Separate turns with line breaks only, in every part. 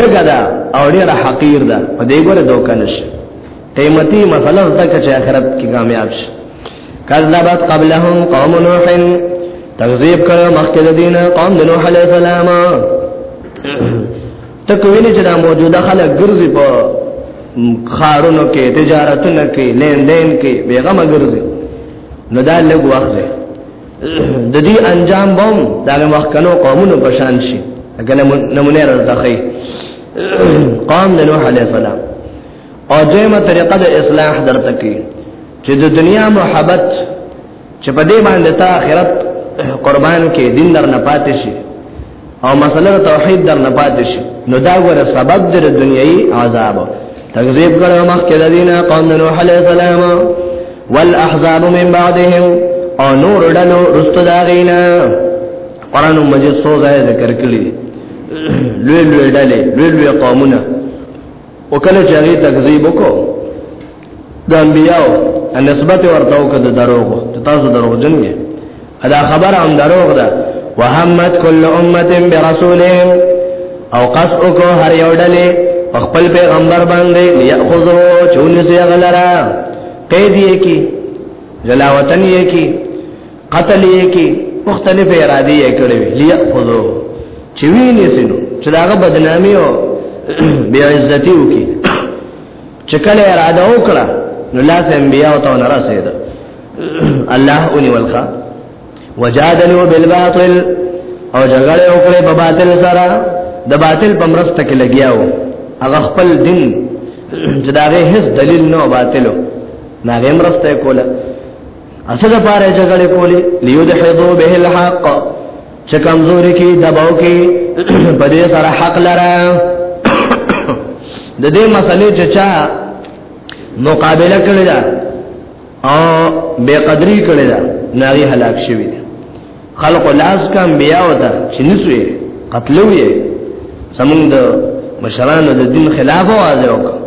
لګا دا او ډیر حقیر ده په دې ګوره دوکه نشي قیمتي مسله ده چې آخرت کې کامیاب شي کذبت قبلهم قوم نوح تکذیب کړ مخکې د دین قوم د نوح علی السلام تکوینه چې دا موجوده خلک ګرځي په خارونو کې تجارتونو کې لین دین کې بیغمه ګرځي نو دا لږ وخت دی د دې انجام بم دا مخکنو قومونو په شان شي اګه نمونه راځي قام د نوح عليه السلام او دیمه طریقه د اصلاح درته کی چې د دنیا محبت چې په دې باندې ته آخرت قربان کې دین در نه پاتې شي او مسله توحید در نه پاتې شي نو دا غره سبب در دنیوي عذاب تکذیب کړو مخکې د دینه قوم نوح علی السلام والاحزاب من بعدهم او نور ډلو رستو دا غینا قران مجید سو ځای ذکر کړی لوی لوی ډلې لوی لوی قومونه او کله چې هغه تکذیب وکړو د انبیاو نسبت ورته وکړ د دروغ تاسو دروغ جن یې دا خبره هم دروغ ده وهمت کل امه برسولهم او قص وکړو هر یو ډلې خپل پیغمبر باندې یاخذو چونې غلرا قید یې کی جلاوطن یې کی قتل یې کې مختلف ارادې یې کړې وي لیاخذو چې وینې سينو چې داغه بدنامي او بی عزتی وکي چې کله اراده وکړه نو لاس انبیاء او ته نه رسید الله اونی ولخا وجادلوا بالباطل او جګړه وکړه په باطل سره د باطل په مرسته کې لګیاو هغه خپل دین چې داغه هیڅ دلیل نه باطلو ناغه مرسته کوله اسد پاره جګړه کولی ليدحضو به الحق چې کمزوري کې دباو کې په دې سره حق لره د دې مسلې چې چا مقابله کړی دا او بے قدری کړی دا ناری هلاک شوی دی خلق لاس کم بیا وتا چې نسوي قتلوي سمون د مشرانو د دین خلاف واځي وکړه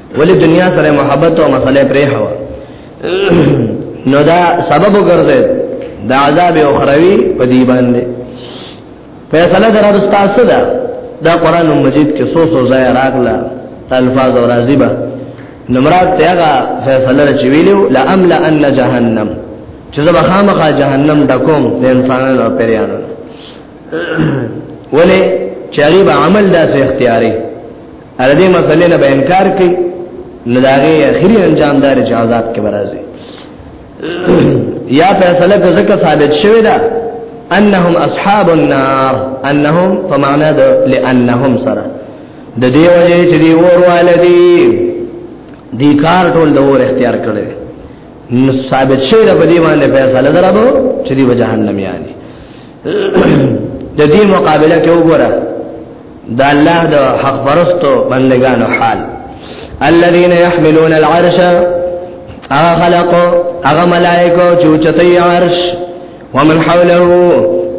ولی دنیا سره محبت او مسله پرې هوا نو دا سبب وګرځي دا عذاب او خروي په دی باندې فیصله در استاد صدا دا قران مجید کې سو سو ځای راغلا الفاظ او راضیبه نمرات تیغا فیصله چې ویلو لا املا ان جهنم چې زبا خامخا جهنم ډکوم د انسانانو او پریانو ولی چاری به عمل داسې اختیاري هر دې مسلې نه به انکار کوي نو دا غي اخري انجام دار چې عذاب کې برازي یا فیصله که زکه ثابت شوی دا انهم اصحاب النار انهم په معنا د لانهم سره د دې وجه چې دی ور والدي دی کار ټول د ور اختیار کړي نو ثابت شوی دا په دې باندې فیصله درابو چې دی جهنم یاني د دې مقابله کې وګوره د الله د حق پرستو بندگانو حال الذين يحملون العرش اغا خلق اغا ملائکو چوچتی عرش ومن حوله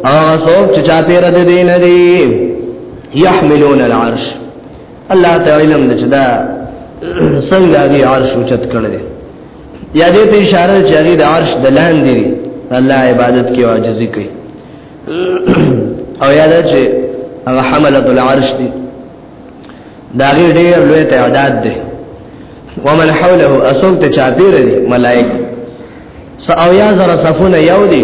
اغا صوب چچا پیر د دین دی يحملون العرش الله تعالی علم دچدا څنګه دی عرش اوچت کړی یا دې ته اشاره چې هغه د عرش د لاندې دي الله عبادت کې عاجزي کوي او یا دا چې هغه حملۃ العرش دي دا غي ډېر لوی تعداد دي ومن حوله اسوک ته چاپیر دي ملائک سو او یا زره صفونه یو دي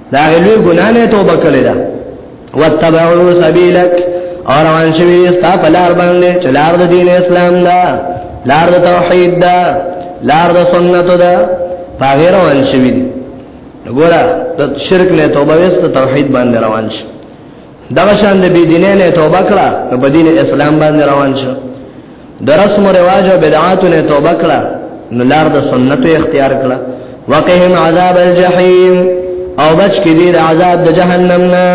دا غلوی ګناه نه توبه کړی دا وتبعو سبیلک اور روان شوی ستا په لار باندې چې لار د دین اسلام دا لار د توحید دا لار د سنت دا هغه روان شوی دی وګوره د شرک نه توبه وست توحید باندې روان شي دا شان د بی دینه نه توبه کړه نو په دین اسلام باندې روان شو د رسم او رواج او بدعات نه توبه کړه نو لار د سنت اختیار کړه وقهم عذاب الجحیم او بچ کې دې عذاب د جهنم نه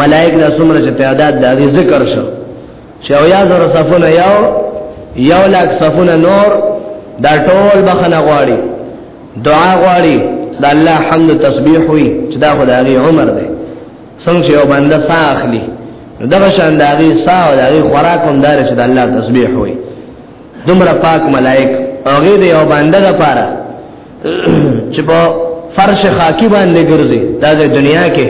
ملائک د سمره چې تعداد د ذکر شو چې او یا زر صفونه یو یو لاک صفونه نور دا ټول بخنه غواړي دعا غواړي د الله حمد تسبیح وي چې دا خدای عمر دی څنګه چې یو بنده ساه اخلي دغه شان د هغه ساه او د هغه خوراک هم دار چې د الله تسبیح وي دومره پاک ملائک هغه د یو بنده لپاره چې په فرش خاکی باندې ګرځي دا د دنیا کې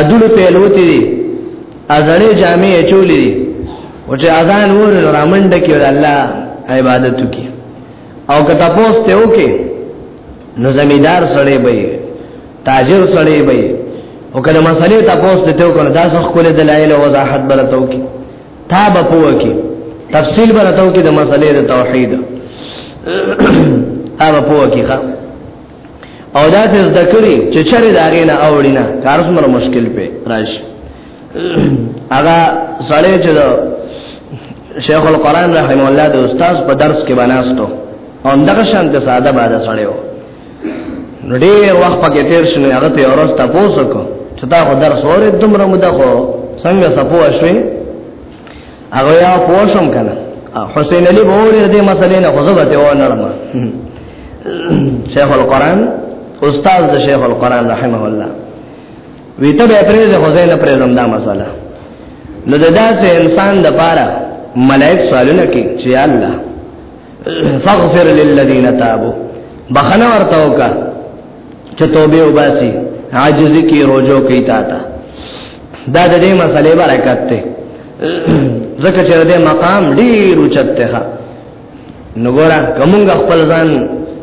ادل په لوتی دي ازړې جامې چولې دي او چې اذان ور رامنډ کې د الله عبادت وکي او کته پوسټ ته وکي نو زمیدار سره به تاجر سړی به او کله مسلې تاسو ته ته کول دا څه خپل دلایل او وضاحت برتو کی تا به پوه کی تفصیل برتو کی د مسلې د توحید هغه پوه کی ښا او دا څه ذکرې چې چرې داغې نه اوړینا کار څومره مشکل په راشي هغه سړی چې شیخ القران رحم الله د استاد په درس کې بناستو او دغه شان ته ساده باده سړیو نو ډیر وخت پکې تیر شنو هغه ته اورس تاسو کو چې دا خو درس اورې دومره مده خو څنګه سپو شوي هغه یا پوښم کنه حسین علی بوری دې مسلې نه خو زبته و نه لمه شیخ القران استاد د شیخ القران رحمه الله ویته به پرېزه خو زینه پرېزم دا مسله نو داسې انسان د پاره ملائک سوالونه کوي چې الله فغفر للذین تابو بخنه ورته وکا چې توبه وباسي عاجز کی روزو کوي تا تا دا د دې مسلې برکت ته ځکه چې دې مقام ډیر اوچته ها نو ګورا کومګ خپل ځان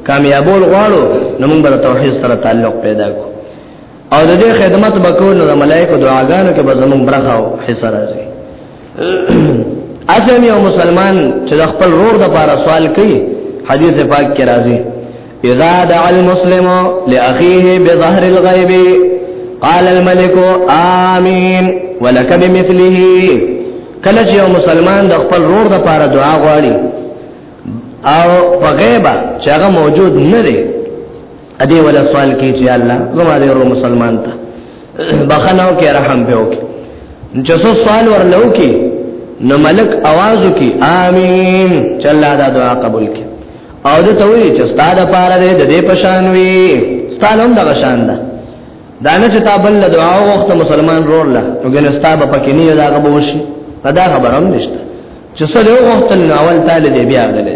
کامیابول غواړو نو موږ به توحید سره تعلق پیدا کو او د دې خدمت وکول نو د ملائکه دعاګانو کې به زموږ برخه او حصہ راځي اځم یو مسلمان چې د خپل رور د پاره سوال کوي حدیث پاک کې راځي اذا دعا المسلم لاخيه بظهر الغيب قال الملك امين ولك بمثله کله چې یو مسلمان د خپل رور د پاره دعا غواړي او په غیبه چې هغه موجود نه دی ادي ولا سوال کی چې الله زما دې ورو مسلمان ته بخناو کې رحم به وکي چې څو سوال ورلو کې نو ملک आवाज وکي امين چې الله دا دعا قبول کړي او د توي چې استاد پاره دې د دې پشان وي استاد هم دغه شان ده دا نه چې تا بل دعا وخت مسلمان رور لا نو ګل استاد پکې نه دا غبوشي دا خبرم نشته چې څه له وخت نو اول تعالی دې بیا غلې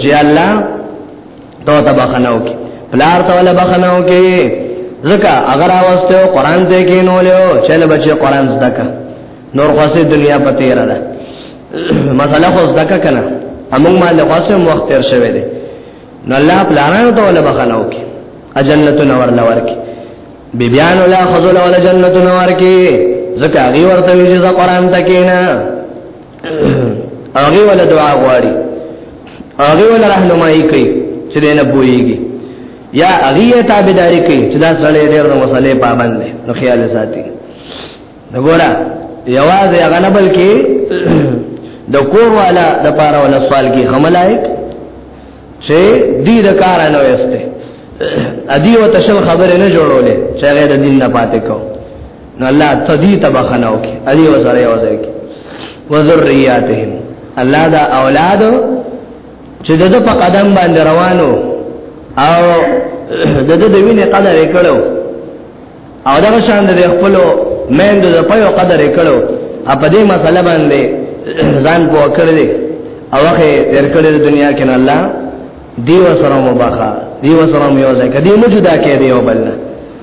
چې الله تو ته بخنو کې پلار ته ولا بخنو کې ځکه اگر اوسته قران ته کې نو له چل بچي قران زده کا نور خاصه دنیا په تیر ده مسله خو زده کا کنه امون ما له خاصه وخت تیر شوه دي نو الله پلارانو ته ولا بخنو کې اجنته نور لور کې بیبیان ولا خذل ولا جنته نور کې ځکه هغه ورته ویل چې قران ته کې نه هغه ول دعا غواړي هغه ول راهنمایي کوي چې نه بوئيږي یا هغه تابعداري کوي چې دا سړی ډېر نو مسلې پابند دی نو خیال ساتي وګوره یوازې هغه نه بلکې د کور والا د پاره ولا سوال کې خملایک چې دې د کار نه وسته ادي او تشل خبره نه جوړولې چې هغه د دین نه پاتې کو نو الله تدی تبخنو کې ادي وسره یو ځای کې وذریاتهم الله دا اولاد چې دغه په قدم باندې روانو او دغه د وینې قدر وکړو او دا شان د خپل مند د په قدر وکړو په دې مسله باندې ځان په وکړلې او هغه تر کړې دنیا کې نه الله دیو سره مباخا دیو سره یو ځای کدی موجوده کې دیو بلنه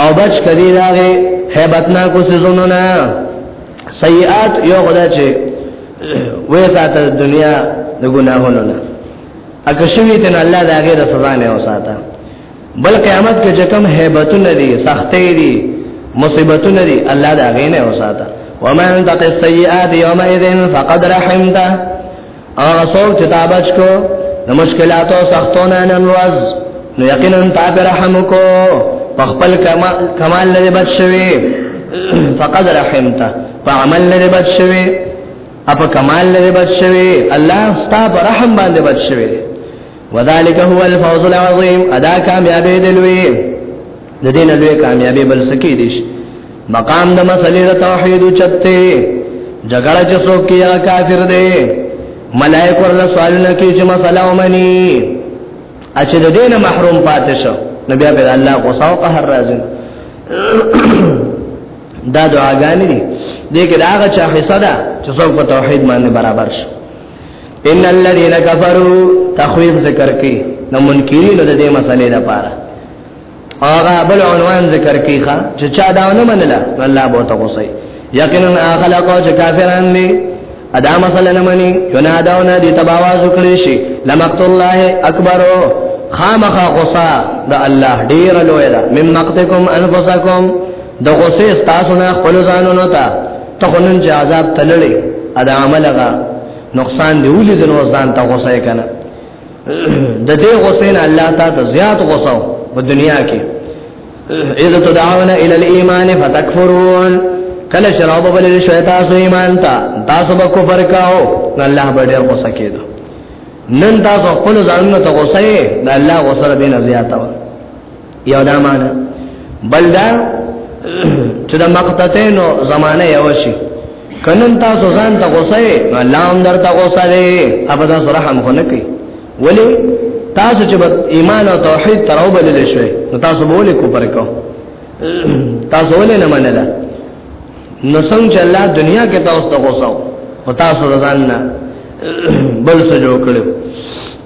او بچ کدی داغه هیبتنا کو سيزونو نه سیئات یو خدای چې وې ساته دنیا د ګناهونو نه اګه شوی ته الله داغه د سزا نه وساته بل قیامت کې چې کوم هیبتونه دي سختې دي مصیبتونه دي الله داغه نه وساته ومن تق السیئات یومئذ فقد رحمته او رسول چې تا بچ کو د مشکلاتو سختونه نن ورځ نو یقینا تا پر رحم کو په خپل کمال لري بچ شوی فقد رحمته فعمل لري بچ شوی اپا کمال لري بچ شوی الله ستا پر رحم باندې بچ شوی وذالک هو الفوز العظیم ادا کامیابی دلوی د دې نه لوی کامیابی بل سکی دي مقام د مسلې د توحید چته جګړه چې څوک یا کافر دی ملائک ورله سوال نه کوي چې مسله ومني اچې د دې نه محروم پاتې شو نبی ابي الله غصه او قهر راځي دا دعاګانې دي دې کې داغه چا حصہ ده چې څوک په توحید باندې برابر شي ان الذين كفروا تخويف ذکر کې نو منکرین د دې مسلې لپاره هغه بل عنوان ذکر کیخه چې چا دا نه منله الله به ته غوسه یقینا خلقو چې کافران دي ادا مسله نه مني ینادونه دي تباواز کړی شي لمقت الله اکبر خامخ غصا د الله ډیر لوی ده مم مقتکم انفسکم د غصې تاسو نه خپل ځانونو ته ته خنن چې عذاب تللی ادا عملغه نقصان دی ولې د نو ځان ته غصه کنه د دې غسین الله تا ته زیات غوساو په دنیا کې اذا تدعون الى الايمان فتكفرون کله شراب بل شیطان سو ایمان تا تاسو به کفر کاو الله به ډیر غوسه کېدو نن تاسو خپل ځانونه ته غوسه یې د الله غوسه دې نه زیاته یو دا معنا بل دا چې د مقتتینو زمانه یو شي کنن تاسو ځان ته غوسه الله هم درته غوسه دی ابدا رحم خو نه کوي ولی تاسو چې ایمان او توحید تراو بلل شوي نو تاسو بوله کو پر کو تاسو ولې نه منله نو څنګه چې الله دنیا کې تاسو ته غوسه او تاسو ځان نه بل څه جوړ کړو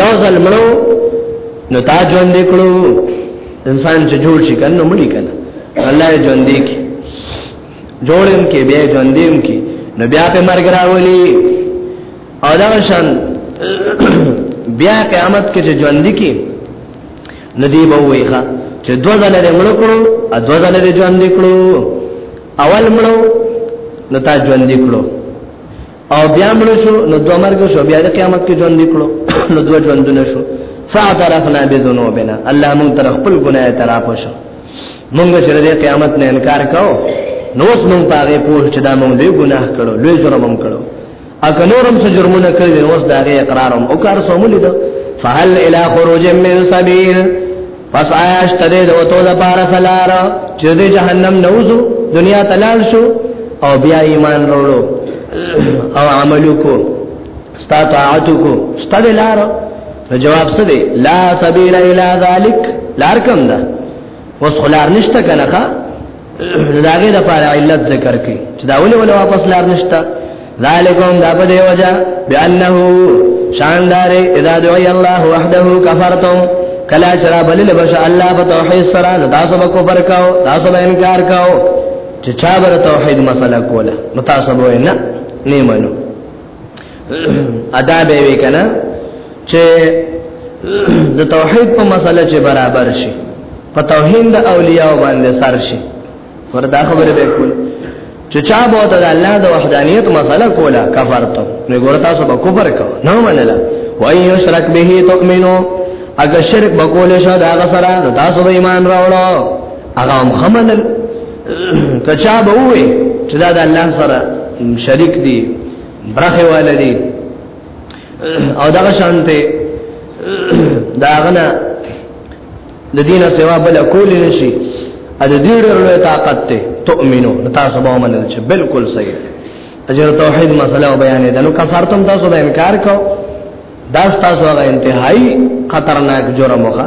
یو ځل مړو نو تا ژوند کړو انسان چې جوړ شي کنه مړی کنه الله یې ژوند کی جوړم کې بیا ژوند دیم کی نو بیا په مرګ راولي او دا شان بیا قیامت کې چې ژوند کی ندی به وایخه چې دوه ځله دې مړ کړو ا دوه ځله دې ژوند کړو اول مړو نو تا ژوند کړو او بیا مړ شو نو دوه مرګ شو بیا د قیامت کې ژوند کړو نو دوه ژوندونه شو فاعترفنا بذنوبنا الله مون تر خپل ګناه اعتراف وشو مونږ چې د قیامت نه انکار کاو نو اوس مونږ پاره پوه چې دا مونږ لوی ګناه کړو لوی جرم هم کړو اګه نورم څه جرمونه کړی نو اوس دا غي اقرار هم او کار سوملی دو فهل الى خروج من سبيل پس آیا شتره د وتو د بار فلار چې د جهنم نوزو دنیا تلال شو او بیا ایمان وروړو او عمل کو ستا طاعت کو ستا د لار جواب څه دی لا سبیل الی ذلک لار کوم ده وس خلار نشته کنه داګه د پاره علت ذکر کړي چې دا ولې ولا واپس لار نشتا ذالکم دا په دی وجه بانه شاندار اذا دعي الله وحده كفرتم کلا چرا بل لبش الله په توحید سره تاسو به کفر کاو تاسو به انکار کاو چې چا بر توحید مسله کوله متاسبو نه نه منو ادا به وی کنه چې د توحید په مسله چې برابر شي په توحید د اولیاء باندې سر شي وردا خبره به کول چې چا به د الله د وحدانیت مسله کوله کفر ته نو ګور تاسو به کفر کو نه منله وای یو شرک به تؤمنو اگر شرک بکول شو دا غسرہ تاسو به ایمان راوړو هغه هم خمنل کچا به وې چې دا د الله سره شریک دي برخه والدي او دا شانته دا غنه د دینه سوا بل کول نشي ا د دې ډېر لوی طاقت ته تؤمنو تاسو به ومنل چې بالکل صحیح اجر توحید مسله او بیان ده نو کفر تم تاسو به انکار کو دا تاسو هغه انتهایی خطرناک جرم وکړه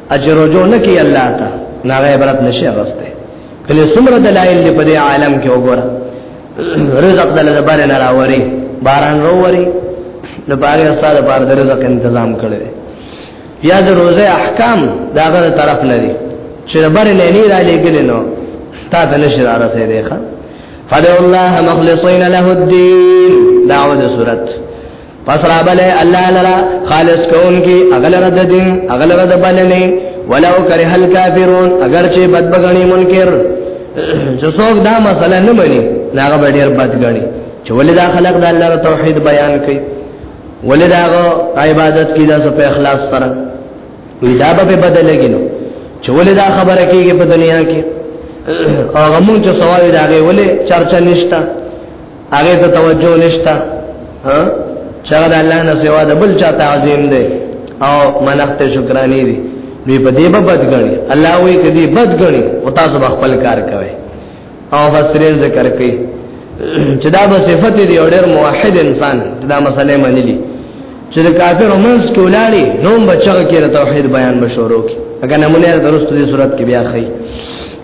اجر جو نه کی الله تا نه عبرت نشي غسته کله څومره دلایل دی په دې عالم کې وګوره رزق دل زبر نه راوري باران راوري نو باغې استاد بار د رزق تنظیم کړي یا د روزه احکام دا غره طرف نه دي چې بر نه نه را لګل نو تا ته نشي را رسېدې ښا فدعوا الله مخلصين له الدين دعوه سورته پس را بلې الله لرا خالص کون کی اغل رد دین اغل رد بلنی ولو کرے حل کافرون اگر چه بد بغنی منکر جو سوک دا مسئلہ نمانی ناغا بڑیر بد گنی چه ولی دا خلق دا اللہ را توحید بیان کی ولی دا غو عبادت کی دا سو پہ اخلاص سره وی دا به بدل لګینو چې ولې دا خبره کیږي په دنیا کې هغه مونږ چې سوال دا غي ولې چرچا نشتا هغه ته توجه نشتا ها چا د الله نه سوا د بل چا تعظیم دی او منښت شکرانی دی نو په دې به بد غړي الله وی کدی بد غړي او تاسو به خپل کار کوي او فسرین ذکر کوي چې دا به صفت دی او ډېر موحد انسان دا مسله منلی چې د کافر منځ کې ولاړی نو بچو کې توحید بیان بشورو کې اګه نمونه درسته دي صورت کې بیا خي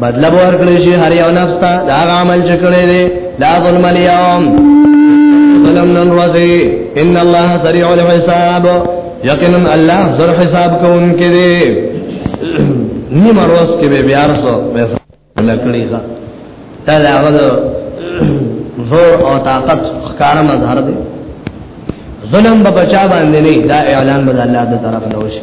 بدلا بور کړی شي هر یو نفس ته دا عمل چې کړی دی لا ظلم اليوم ظلم نن ورځي ان الله سريع الحساب یقینا الله زر حساب کوونکی دی نیمه ورځ کې به بیا رسو به لکړی ښا دا هغه زور او طاقت ښکار مظهر دی ظلم به بچا باندې نه دا اعلان به الله تعالی طرف له وشه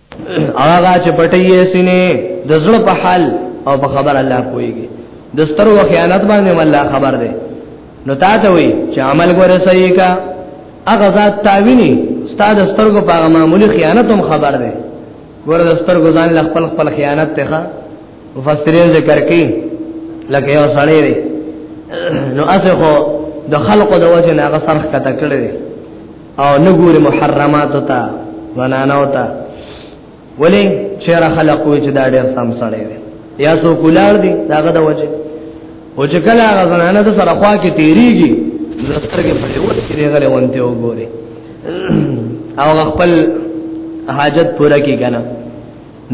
آغا چې پټي سینې د زړه په حال او په خبر الله کويږي د سترو خیانت باندې الله خبر دی نو تا ته وي چې عمل ګوره صحیح کا هغه ذات تاویني استاد سترګو په معمولی خیانت هم خبر دی ګوره د سترګو ځان ل خپل خپل خیانت ته ښه مفسرین ذکر کوي لکه یو سړی دی نو اسه خو د خلقو د وجه نه هغه سرخ کته کړی او نه ګوري محرمات ته ونانو ته ولی چیر خلق وی چې دا ډیر سم سره وي یا سو کولار دي داغه د وجه او چې کله هغه زنانه د سره خوا کې تیریږي زسترګې په یو څه دی غلې ونته وګوري او خپل حاجت پورا کی کنه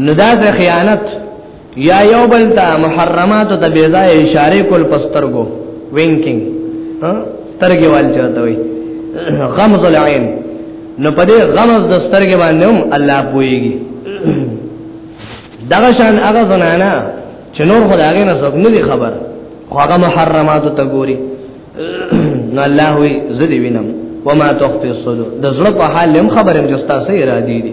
نو دا د خیانت یا یو بل ته محرمات ته بی ځای اشاره کول پسترګو وینکینګ سترګې وال چاته وي غمز العين نو په دې غمز د سترګې باندې هم الله پويږي دغه شان هغه زنانا چې نور خدای نه څوک نه خبر خو هغه محرمات ته ګوري نو الله وي زدي وینم وما تخفي الصدور د زړه په حال هم خبرم جستا سي را دي دي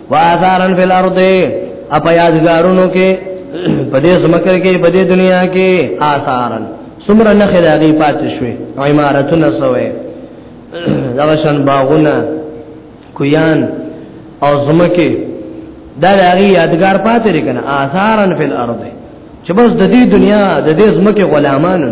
واثارن فی الارض اپ یادګارونو کې په دې سمکر کې په دې دنیا کې آثارن سمره نه خدای پاتې شوې عمارتونه سوې دغشن باغونه کویان او زمکه دا لغی یادګار پاتې لري کنه آثارن فی الارض چې بس د دې دنیا د دې زمکه غلامانو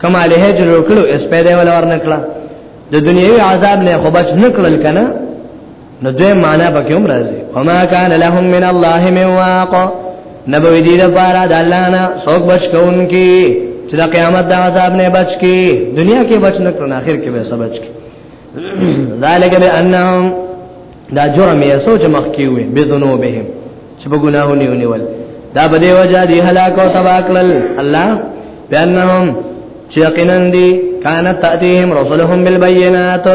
کما له جوړ کړو اس پیدا ولا ورنکړه د دنیوي عذاب نه خو بچ نکړل کنه نو دوی معنا پکې هم راځي وما كان لهم من الله من واق نبوی دې لپاره د الله نه څوک بچ کوونکی چې د قیامت د عذاب نه بچ کی دنیا کې بچ نکړو اخر کې به سبچ کی ذالک بانهم دا جرم یې سوچ مخ کیوي بذنوبهم چې په ګناهونه ونیول دا به دی وجه دی هلاک او تبا کړل الله بانهم چې یقینا دی کانت تاتيهم رسلهم بالبينات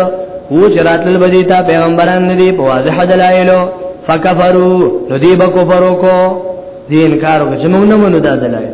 هو چرات البدیتا پیغمبران ندی په واضح دلایلو فکفروا ندی بکفروا کو دی انکار وکړي چې موږ نه منو دا دلایل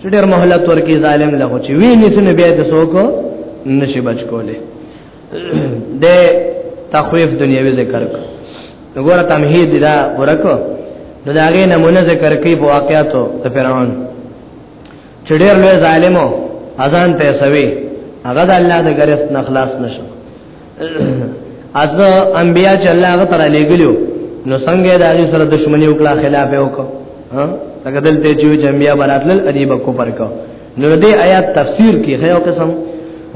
چې ډېر مهلت ورکی ظالم له چې وی نسنه بیا د سوکو نشي بچ کوله د تخویف دنیوي ذکر کو وګوره تمهید دا ورکو نو دا غي نمونه ذکر کوي په واقعاتو د فرعون چې ډېر لوی ظالمو اذان ته سوي هغه د الله د غرفت نه خلاص نشو از انبیا چې الله هغه تعالی لګلو نو څنګه د هغه سره دښمنی وکړه خلاف وکړه ها څنګه دلته چې جمعیا براتل ادیب کو پر کو نو دې آیات تفسیر کې خیو قسم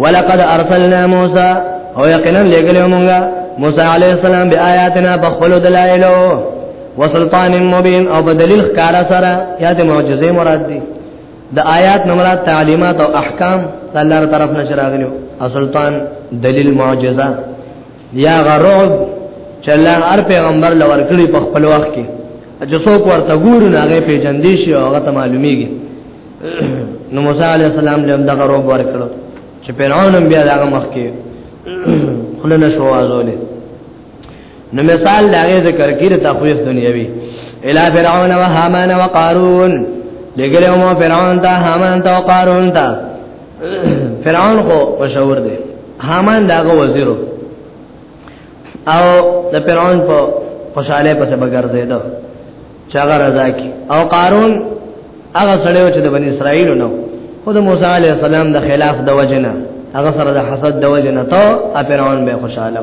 ولقد ارسلنا موسی او یقینا لګلو مونږه موسی علی السلام بیا آیاتنا بخلو دلایلو وسلطان مبین او بدلیل ښکارا سره یا د معجزې مراد دي د آیات نمرات تعلیمات او احکام د الله تر طرف نه راغلو او سلطان دلیل معجزه یا غرب چې الله هر پیغمبر لور کړی په خپل وخت کې چې څوک ورته ګورو نه هغه پیژندې شي او هغه معلومیږي نو موسی علی السلام له دغه غرب ورکړو چې پیرانو بیا دغه مخ کې خلنه شو ازولې نو مثال دا غي ذکر کړي تخويف دنیوي الى فرعون وهامان وقارون لګل مو فرعون ته هامان ته قارون ته فرعون خو مشهور دی هامان داغه وزیرو او د فرعون په خوشاله پسې بغرزیدو چاغه رضا کی او قارون هغه سړیو چې د بنی اسرائیل نو خود موسی علی السلام د خلاف د وجنه هغه سره د حسد د وجنه ته فرعون به خوشاله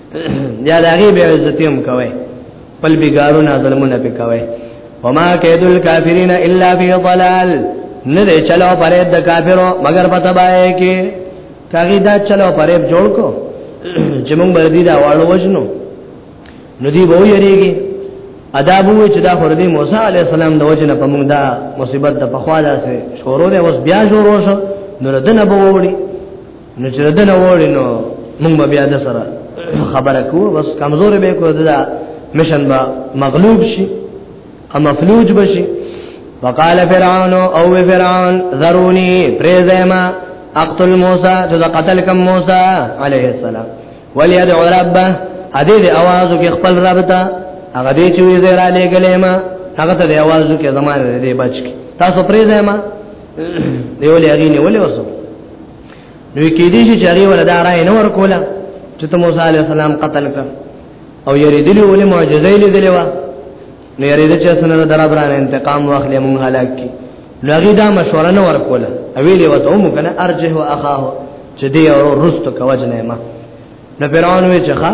یا دا غي به عزت هم کوي بل بیګارو نه ظلمونه به کوي وما کید الکافرین الا فی ضلال نه دې چلو پرې د کافرو مگر پتا بای کې کاغی دا چلو پرې جوړ کو چې موږ بردی دا واړو وجنو نو دی به یریږي ادا بو چې دا خور دی موسی علی السلام د وجنه په موږ دا مصیبت د پخوا داسې شورو ده اوس بیا شورو شو نو ردنه به وړي نو چې دنه وړي نو موږ به بیا د سره خبره کوو بس کمزور به کو دا مشن به مغلوب شي او مفلوج بشي وقال فرعون او فرعون ذروني پرزما اقتل موسی چې قتل کم موسی عليه السلام وليدعو ربه حدیث आवाज کې خپل رب ته هغه دې چې وی زرا لګلې ما هغه ته आवाज کې زمانه دې بچ کی تاسو پرې ځما دیولې اغینه ولې وسو نو کې دې چې چاري ولا دا راي نه ور کولا چې ته موسی عليه السلام قتل کړ او یری دلی ولې معجزې لیدلې و نو یری دې چې سنن درابران انتقام واخلې مونږ هلاک کی نو هغه دا مشوره نه ور کولا اویلې وته مو کنه ارجه او اخاه چې دې او رستو کوجنه ما نو پیران وی چې ښا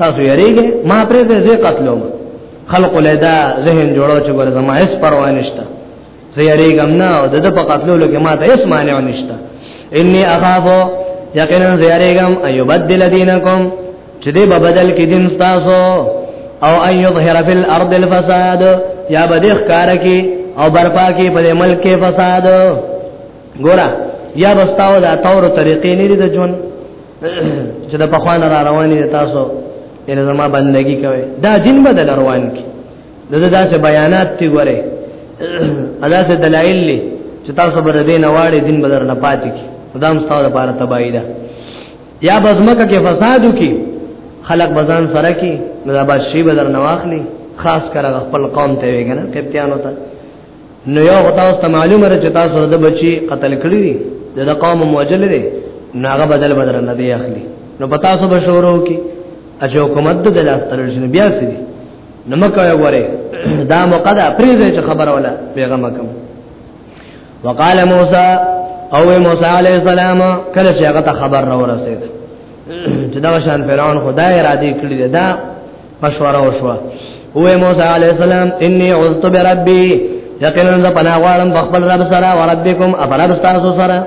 تاسو یریږئ ما پرې دې قتلوم خلق لدا ذهن جوړو چې ګور زما هیڅ پروا نشته زه یریګم نه او د په قتلو لکه ما ته هیڅ معنی نشته انی اخاف یقینا زه یریګم ایبدل دینکم چې دې په بدل کې دین تاسو او ان یظهر فی الارض الفساد یا بدخ کار کې او برپا کې په ملک کې فساد ګورا یا بستاو دا تور طریقې نه دي د ژوند چې د پخوان را رواني تاسو ان زما بندگی کوي دا جن بدل روان کی دغه داسې بیانات تی غره ادا سه دلایل لې چې تاسو بر دین واړې دین بدر نه پاتې کی خدام ستاسو لپاره تباہی ده یا بزمکه کې فساد وکي خلق بزان سره کی نو دا بشی بدر نه واخلي خاص کر خپل قوم ته ویګنه کپتیانو ته نو یو غتا است معلومه را چتا سره د بچي قتل کړی دی د قوم موجل دی ناغه بدل بدل نه دی اخلي نو پتا سو بشورو کی اچ حکومت د لاس تل شنو بیا سي نو مکه وره دا مقدا پریزه چې خبر ولا پیغام کوم وقال موسی او موسی علیہ السلام کله چې هغه ته خبر را ورسید چې دا شان فرعون خدای را دي کړی دا مشوره وشوه او موسی علی السلام انی عذت بربی یقینا ز پناه غواړم بخبل رب سره او ربکم افرب تاسو سره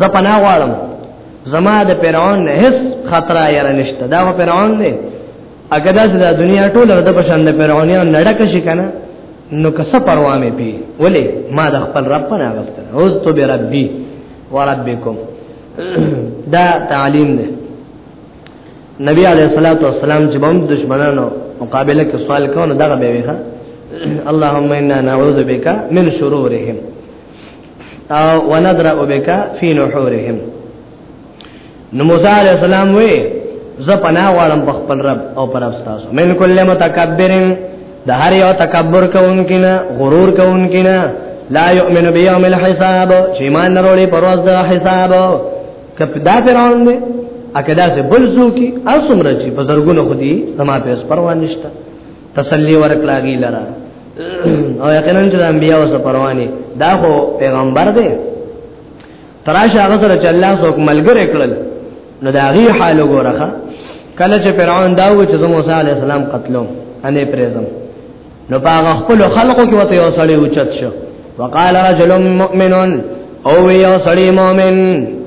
ز پناه غواړم زما د فرعون نه هیڅ خطر یې نشته دا فرعون دی اګه دا د دنیا ټول د بشان د فرعونانو نړک شي کنه نو کس پروا مې پی ولی ما د خپل رب نه غوښته اوس تو به ربي وربکم دا تعلیم ده نبی علیہ الصلوۃ والسلام چې بم دشمنانو مقابله کې سوال کاوه دا به ویخه اللهم انا نعوذ بك من شرورهم او وندرا بك في نحورهم نو موسی علیہ السلام وی ز پنا غواړم په خپل رب او پر رب تاسو من کله متکبرین د هر یو تکبر کوونکی نه غرور کوونکی نه لا یؤمن بیوم الحساب چې ایمان نروړي پرواز د حساب کپ دا فرعون دی اکدا سے بل زو کی اسم رچی په زرګونو خودی زما په اس پروا نشتا تسلی ورکړه گی لرا او یقینا چې انبیا او سپروانی دا خو پیغمبر دی تراشه هغه سره چې الله څوک ملګری کړل نو دا غي حال وګورخه کله چې فرعون دا و چې موسی علی السلام قتلو انې پرېزم نو باغ خپل خلقو کې وته یو سړی اوچت شو وقال رجل مؤمن او یو سړی مؤمن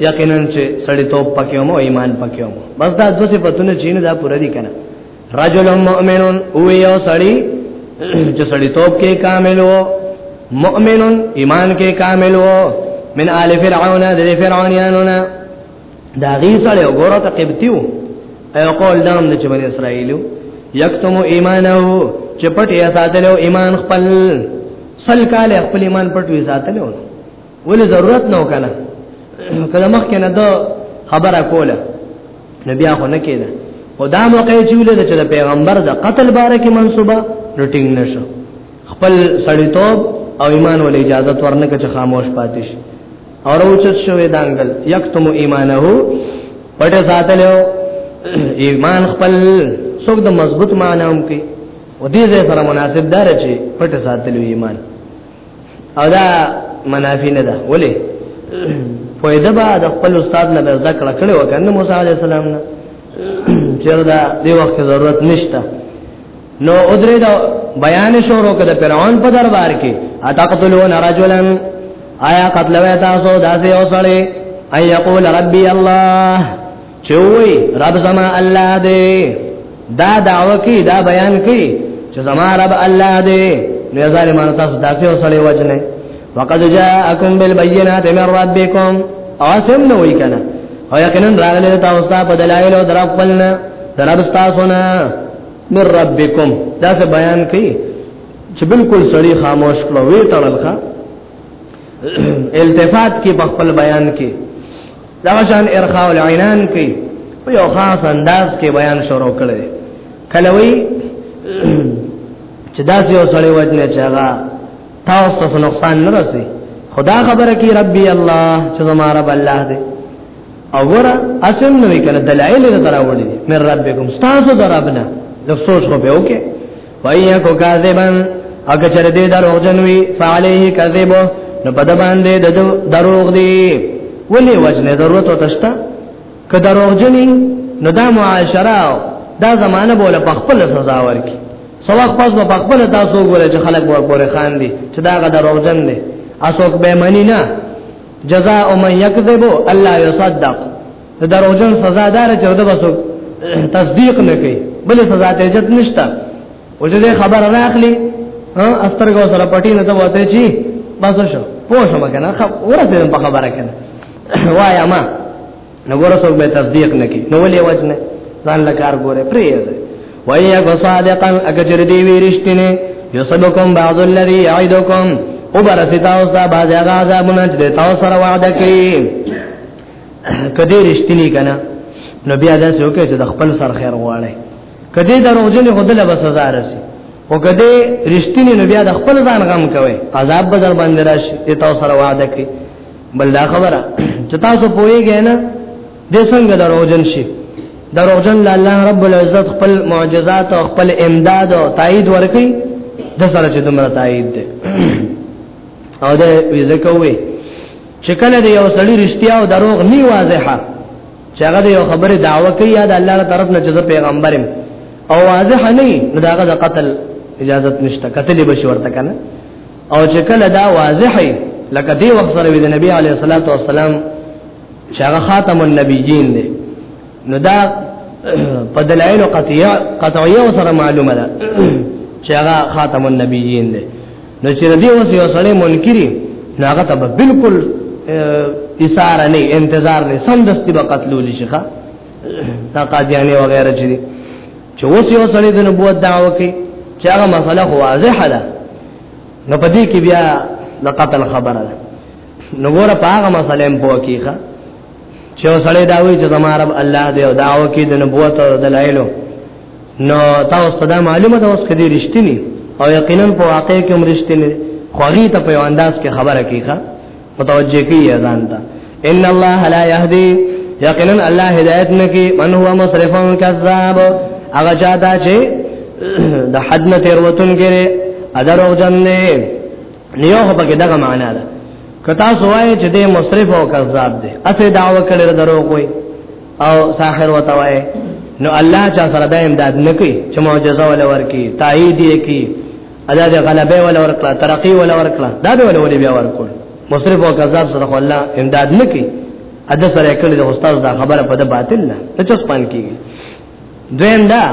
یقینا چې سړی توپ پکې مو ایمان پکې مو بس دا د څه پتونه چین دا پوره دي کنه رجل مؤمن او یو سړی چې سړی توپ کې کامل وو مؤمن ایمان کې کامل وو من آل فرعون د فرعونانو دا غي سره وګوره ته قبطيو اي قول دام د چې بني اسرائيلو يكتم ايمانه چې پټ یې ساتلو ایمان خپل سل کال خپل ایمان پټ وي ساتلو ولې ضرورت نه وکړه کله مخ کې نه دا خبره کوله نبي هغه نه کېده او دا موقع چې ولې چې پیغمبر د قتل باره کې منسوبه رټینګ نشو خپل سړیتوب او ایمان ول اجازه ورنه کې خاموش پاتې شي اور اوچت شوی دانګل یکتم ایمانه پټ ساتلو ایمان خپل څوک د مضبوط معنی هم کوي او دې ځای سره مناسب دار چې پټ ساتلو ایمان او دا منافی نه ده ولی فائدہ به د خپل استاد نه زده کړه کړې وکنه موسی علی السلام نه چیرې دا دې وخت ضرورت نشته نو ادرې دا بیان شروع کړه فرعون په دربار کې اتقتلون رجلا آیا قتل وې تاسو داسې اوسړې اي يقول ربي الله چوي رب زما الله دې دا دعوه کې دا بیان کې چې زما رب الله دې نه ظالمانو تاسو داسې اوسړې وجنه وقد جاءكم بالبينات من ربكم اوسم نو وی کنه او یقینا راغله تاسو ته په دلایل او درپلنه درپستا سونه من ربکم دا څه بیان کړي چې بالکل سړی خاموش کړو وی تړل ښا التفات کې په خپل بیان کې دا شان ارخاء العینان کې په یو خاص انداز کې بیان شروع کړي کله وی چې دا یو سړی وځنه چې هغه تاسو ته نقصان نه رسي خدا خبره کې ربي الله چې زماره الله دې او ور اسم نو کنه دلایل نه دراوړي من ربکم تاسو درابنا نو سوچ خو به وکي وایو کو کاذبن اګه چر دې دروغ جنوي فعليه کذبو نو په د باندې د دروغ دی ولې وجنه ضرورت او تشتا که دروغ جنې نو دا معاشره دا زمانه بوله په خپل سزا ورکی سواخ پس په خپل تاسو ګوره چې خلک ور پورې خان دي چې دا غ دروغ جن دي اسوک به منی نه جزاء من يكذب الا يصدق دروژن سزا دار چې د بسو تصدیق نه کوي بل سزا ته جت نشتا او چې خبر نه اخلي استرګو سره پټی نه ته وته چی بس شو پوه شو مګنه ورته په خبره کنه وایا ما نو ګوره څوک به تصدیق نکي نو ولې وجنه ځان له کار ګوره پرې ده وایي هغه صادقا اگر دې وی رښتینه یصبکم بعض الذی یعدکم او برستا اوس دا باز هغه عذابونه چې تاسو سره وعده کوي کدی رښتینی کنه نو بیا دا څه وکړي چې د خپل سر خیر غواړي کدی دروځل خدله به سزا رسي او کدی رښتینی نو بیا د خپل ځان غم کوي عذاب به در باندې راشي تاسو سره وعده کوي بل دا خبره چې تاسو پوهیږئ نه د څنګه دروژن شي دروژن له الله رب العزت خپل معجزات او خپل امداد او تایید ورکړي د سره چې دومره تایید ده او دا ځکه وي چې کله د یو سړي رښتیا او دروغ نی واضحه چې هغه د یو خبره داوا کوي یا د الله طرف نه چې پیغمبرم او واضح نه نه داغه د قتل اجازه نشته قتل به شي ورته کنه او چې کله دا واضح لکه دی وخت سره د نبی علیه الصلاۃ والسلام چې هغه خاتم النبیین دی نو دا په دلایل قطعیه قطعیه سره معلومه ده چې هغه خاتم النبیین دی نو چې دې اوس یو سړی منکری نو هغه ته بالکل اشاره نه انتظار نه سم دستی به قتلول شي ښا تا قاضیانه وغیرہ چې چې اوس یو سړی د نبوت دعوه کوي چې هغه مسله خو واضحه ده نو په دې کې بیا د قتل خبره ده نو ګوره په هغه مسله هم پوکیخه چې یو سړی دا وایي چې زما رب الله دې او دعوه کوي د نبوت او دلایلو نو تاسو ته معلومه ده اوس کدي رښتینی او یقینا په واقع کې هم رښتینی خوغی ته په انداز کې خبره کیخه متوجه کی اذان ته ان الله لا يهدي یقینا الله هدایت نکي من هو مسرف کذاب هغه چاته چې د حد نه تیر وتون کې ادر او جن نه نیو په کې دغه معنا ده کتا سوای چې د مسرف او کذاب دی اسه دعوه کړي درو کوئی او ساحر وته وای نو الله چا سره د امداد نکي چې معجزه ولور کی تایید یې کی ادا دې غلبه ولا ورکړه ترقی ولا ورکړه دا به ولا ولې بیا ورکول مصرف او کذاب سره الله امداد نکي ادا سره کړي د استاد دا خبره په د باطل نه ته چس پان کیږي دویم دا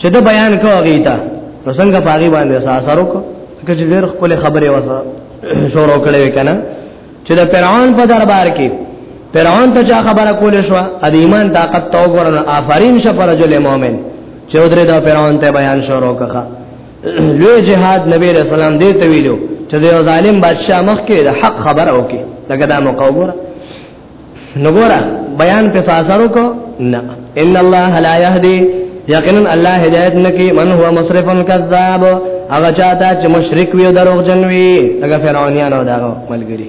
چې د بیان کوي تا نو څنګه پاغي باندې اثر وکړه که چې ډېر خپل خبره وسه شروع کړې کنه چې د فرعون په دربار کې فرعون ته چا خبره کولې شو د ایمان طاقت تو ګورنه آفرین شپرجل مؤمن چې ودره د فرعون ته بیان شروع کړه لوی جهاد نبی علیہ السلام دې ته ویلو چې یو ظالم بادشاہ مخ کې د حق خبر او کې لکه دا مقومره نګورا بیان په ساسرو کو نه ان الله لا يهدي یقینا الله هدایت نکي من هو مسرف کذاب هغه چاته چې مشرک وي دروغ جن وي هغه فرعونانو دغه ملګری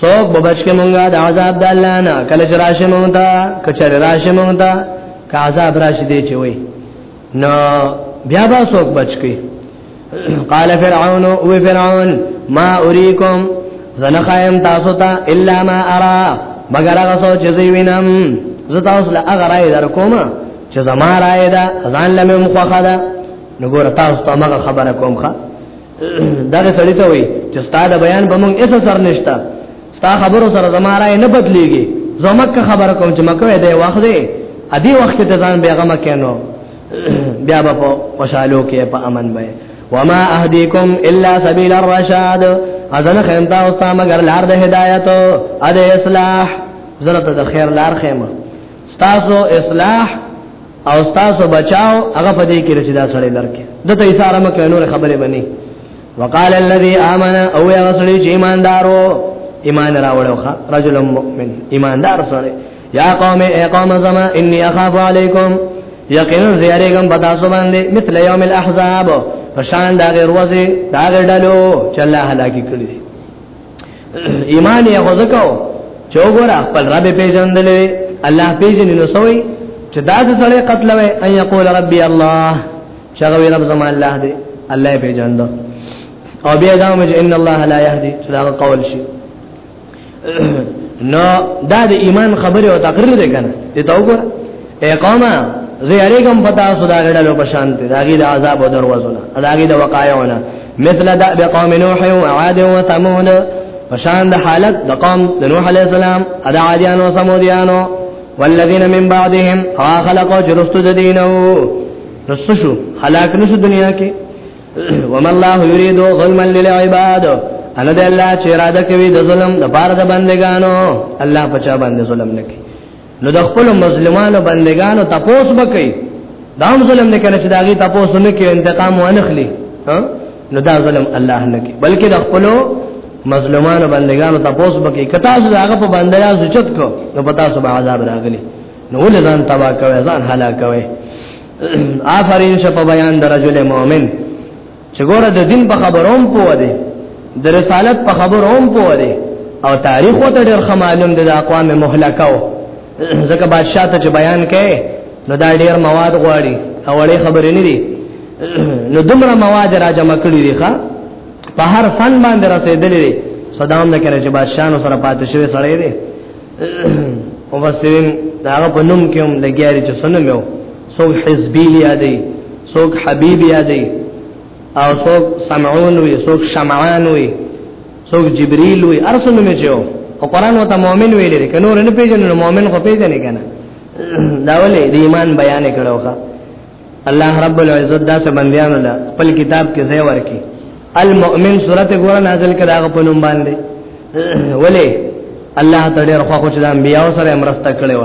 څوک به بچ کې مونږه د عذاب د الله نه کله چې راشه مونږ ته کچره راشه مونږ ته که عذاب راشه دی چې وای نو بیا به څوک بچ کې قال فرعون او فرعون ما اوريكم زنه خایم تاسو ته الا ما ارا مگر هغه سوچ چې وینم زه تاسو له هغه راي در کوم چې زما راي ده ځان لمه مخه ده نو ګور تاسو ته هغه خبره کوم ښا دا سړی ته وای چې ستاده بیان به مونږ ایسه سر نشتا ستا خبرو سره زماره نه بدلیږي زمک خبره کوم چې مکه دی وخت دی ادي وخت ته ځان بیغه مکینو بیا به خوشالو کې په امن به وما اهديكم الا سبيل الرشاد اذن خیمتا او تا مگر لار د هدایت او د اصلاح زرت د خیر لار خیمه تاسو اصلاح او تاسو بچاو هغه په دې کې چې دا سړی لرکه دته یې سره مکه نور خبره بني وقال الذي امن او یا غسړي چې ایماندارو ایمان راوړو ښا رجل مؤمن ایماندار سره یا قوم ای قوم زما انی اخاف علیکم یقینا زیارېګم پتا سو باندې مثل یوم الاحزاب فشان دا غیر وځي دا غیر ډلو چې الله هلاکی کړی ایمان یې غوځکاو چې وګوره خپل رب پیژندلې الله پیژنې نو سوې چې دا څه سره قتل وي ان یقول ربي الله شغوی رب زما الله دې الله پیژند او بیا دا مې ان الله لا يهدي دا قول شي نو دا د ایمان خبره او تقریر ده کنه ته وګوره اے قومه زه علیکم پتا سو دا غړلو په شان ته داګه د عذاب او دروازو نه داګه د وقایونه مثل د قوم نوح او عاد او ثمود په شان د حالت د قوم د نوح علی السلام ادا عادیانو سمودیانو والذین من بعدهم خلقوا جرست دینو رسشو خلاق نشو دنیا کې وما الله يريد ظلما للعباد ان د الله چې اراده کوي د ظلم د بار د بندگانو الله پچا باندې ظلم نکي نو د خپل مظلومانو بندگانو تپوس بکې دا هم ظلم نه کړي چې دا غي تپوس نه کوي انتقام ونخلي ها نو دا ظلم الله نه کوي بلکې د خپل مظلومانو بندگانو تپوس بکې کتا زو هغه په بندیا زچت کو نو پتا سو عذاب راغلي نو ول ځان تبا کوي ځان هلاکوي آفرین شپ بیان درجل مؤمن چې ګوره د دین په خبروم پوه دی د رسالت په خبروم پوه دی او تاریخ وته ډېر خمالم د اقوام مهلکاو ځکه بادشاہ ته چې بیان کړي نو دا ډېر مواد غواړي او ډېر خبرې نه دي نو دومره مواد را جمع کړی دی ښا په هر فن باندې رسیدلې صدام نه کړي چې بادشاہ نو سره پاتې شوی سړی دی او وسیم دا په نوم کې هم لګیاري چې سنمو څوک حزبی یادی څوک حبیب یادی او څوک سمعون وي څوک شمعان وي څوک جبريل وي ارسل مې جو او قران وته مؤمن ویل لري کنه نه پیژنې مؤمن خو پیژنې کنه دا ولې د ایمان بیان کړو ښا الله رب العزت دا سه بندیان له خپل کتاب کې ځای ورکي المؤمن سورته ګور نازل کړه هغه په نوم باندې ولې الله تعالی رخوا خو چې د انبیانو سره مرسته کړې و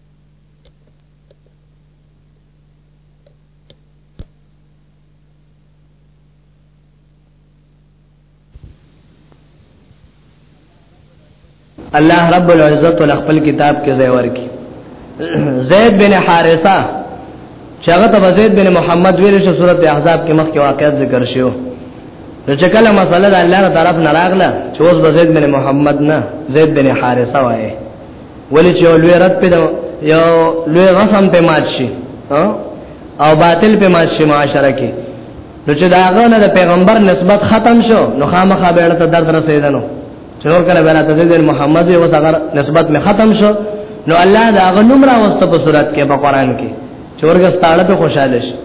الله رب العزت ول خپل کتاب کې ځای ورکي زید بن حارثه چاغه ته زید بن محمد ویل شو سورته احزاب کې مخکې واقعیت ذکر شو نو چې کله مسله د الله طرف نه راغله چې اوس زید بن محمد نه زید بن حارثه وایي ولی چې لوی رد په یو لوی غصم په مات شي او باطل په مات شي معاشره کې نو چې داغه نه پیغمبر نسبت ختم شو نو خامخا به ته درد رسیدنو چې ور کله بنا ته محمد یو څنګه نسبت می ختم شو نو الله دا غنوم را واست په صورت کې په قران کې چې ورګه ستاړه په خوشاله شي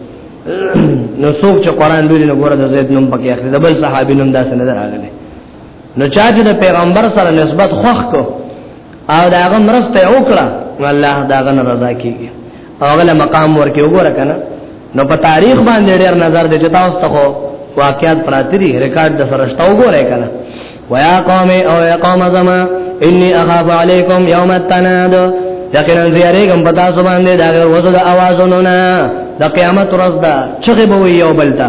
نو څوک چې قران لولي نو ګوره د زید نوم پکې اخلي د بل صحابي نوم داسې نه راغلی نو چا چې د پیغمبر سره نسبت خوخ کو او دا هغه مرسته وکړه الله دا غن رضا کیږي او غل مقام ورکه وګوره کنه نو په تاریخ باندې ډیر نظر دې چتا اوس ته واقعات پراتی دي ریکارډ د سرشتہ وګوره کنه ويا قوم او يا قوم زما اني اخاف عليكم يوم التناد یقینا زیریګم پتا سو باندې دا ورځ د اوازونو نه د قیامت ورځ دا چې به وي یو بلتا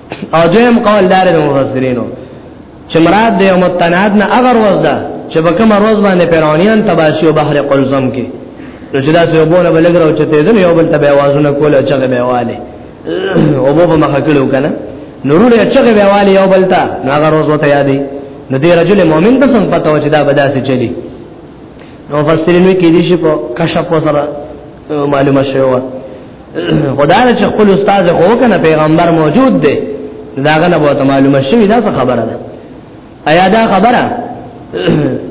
او دویم قول دار د مفسرینو چې مراد د یوم التناد نه اگر ورځ ده چې په کوم ورځ باندې فرعونیان تباشی او بحر قلزم کې نو چې دا یو بونه بلګره او چې تیزن یو بل تبع وازونه کول او چغه به والي او بو په مخه کړو کنه نورونه چغه به والي یو بل ته نو اگر ورځ وته یادې نو دې رجل مؤمن ته څنګه پته و چې دا بداسي چلی نو فسرینو کې دي چې په کشف سره معلومه شوی خدای چې خپل استاد خو کنه پیغمبر موجود دی دا غنه به معلومه شوی دا څه خبره ده ایا دا خبره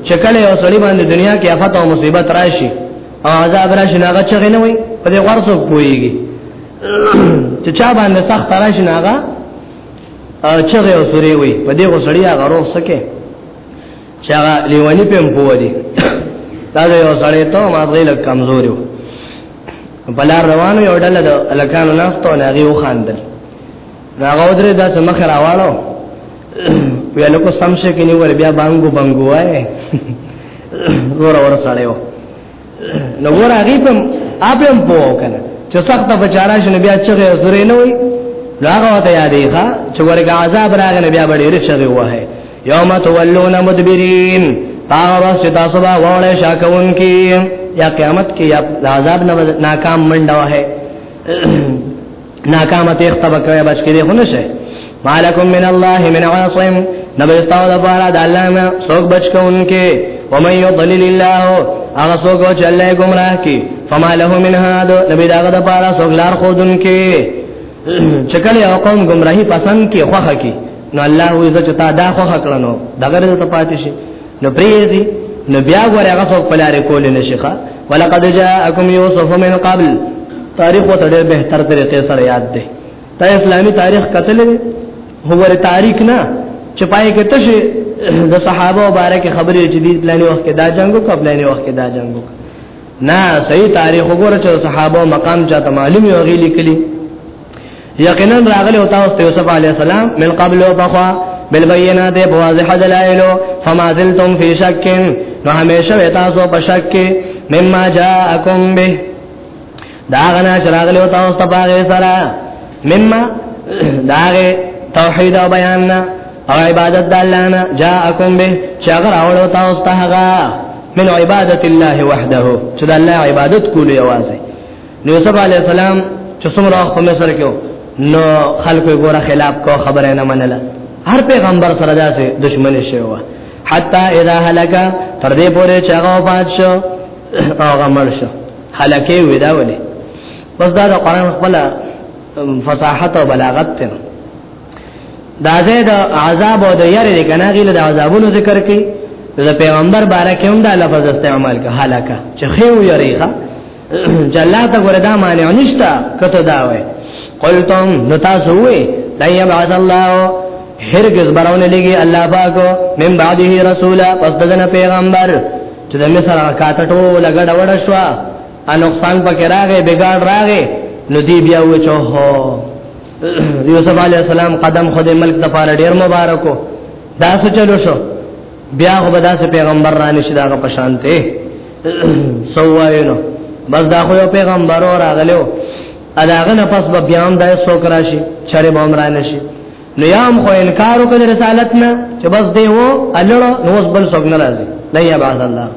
چې کله یو سړی باندې دنیا کې آفت او مصیبت راشي او عذاب راشي ناغه چغې نه وي په دې ورسو کویږي چې چا باندې سخت راشي ناغه چغې او سوري وي په دې غسړی هغه روح سکے چې هغه لیونی په مپو دي دا یو سړی ته مازغې لک کمزوري وي بلار روانو یو ډله د الکانو ناستو نه غي وخاندل راغه ودره دا سمخ راوالو ویلو کو سم شي کې نیول بیا بانګو بانګو وای ور ور سړیو نو ور هغه په اپم پو کنه چې سخت بچارا شنه بیا چې زورې نه وي راغه وته یادې ښا چې ورګه عذاب راغنه بیا ډېر شوی وای یوم تولون مدبرین پاور چې تاسو به وړه شاکون کی یا قیامت کې یا عذاب نه ناکام منډه وه ناکام ته اختب کوي بچ کې هونه شه مالکم من الله من عاصم نبی استاو د بارا د الله نه څوک بچ کوونکې و من یضلل الله هغه څوک چې الله گمراه کی فما له من هاد نبی داغه د بارا څوک لار خودونکې چکل یو قوم گمراهی پسند کی خوخه کی نو الله وی زه چتا دا خوخه کړنو دغه ته پاتې شي نو پریزي نو بیا غره هغه څوک پلارې کول نه شيخه ولقد جاءکم یوسف من قبل تاریخ وته ډېر به تر طریقې سره یاد دی تا اسلامي تاریخ قتل هو تاریخ نه چې پای کې تشه د صحابه مبارک خبرې چې دې پلاني وخت کې دا جنگو کبلاني وخت کې دا جنگو نه صحیح تاریخ وګوره چې صحابه مقام چاته معلوم یو غی لیکلی یقینا راغلی او تاسو ته یوسف علی السلام من قبل او بخوا بالبينات بواضح دلائل فما زلتم في شك نو همیشه تاسو په شک کې مما جاءکم به دا غنا شراغلی او تاسو ته باغې سره مما دا توحید او بیان نه او عبادت د الله نه جاءکم به چاغر اورو تاسو ته هغه من عبادت الله وحده چې د الله عبادت کولو یوازې نو یوسف علی السلام چې څومره په مصر کې نو خلکو ګوره خلاف کو خبره نه منله هر پیغمبر سره داسې دشمنی شوی و حتا اذا هلك تر دې پورې چې هغه پات شو هغه مړ شو حلقه ودا ولې بس دا د قران خپل فصاحت او بلاغت ته دا زه د عذاب او د یری د کناغي له عذابونو ذکر کی د پیغمبر باره کې هم دا لفظ استعمال کا حلقه چې خو یریخه جلا ته ګوردا معنی نشتا کته دا وای قلتم نتا سوې لا یبعث الله هرگز براونه لګي الله پاک من بعده رسولا پس دغه پیغمبر چې د مصر رکعات ټول غډ وډ شو ا نقصان پکې راغې بګاړ راغې نو دی بیا و چې هو یوسف علی السلام قدم خود ملک د پاره ډیر مبارکو دا څه چلو شو بیا خو بدا سه پیغمبر را نشي داغه پشانته سوایونو بس دا خو پیغمبر راغلو اداغه نه پس بیا هم دای سو کراشي چرې بوم را نشي نو یام خو انکار وکړ رسالت نه چې بس دی وو الړو نو اوس بل څوک نه راځي لا یا بعد الله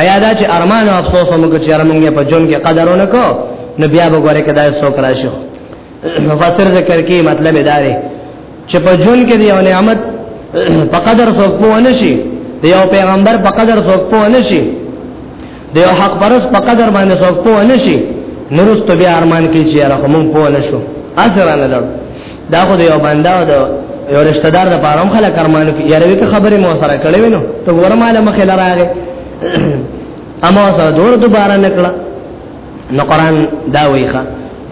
ایا دا چې ارمان او افسوس موږ چې ارمنګ په جون کې قدرونه کو نو بیا به ګوره کدا څوک راشي مفسر ذکر کې مطلب ادارې چې په جون کې دی او نعمت په قدر څوک پوه نشي دی او پیغمبر په قدر څوک پوه نشي دی او حق پرس په قدر باندې څوک پوه نشي نورست بیا ارمان کې چې را کوم پوه نشو اثر نه لړ دا خو یو بنده او یو رشتہ دار د پاره هم خلک ارمانو کې یاره وکړه خبرې مو سره کړې وینو ته ګوره مال مخې لراغه اما سره دور دوباره نکړه نو قران دا ویخه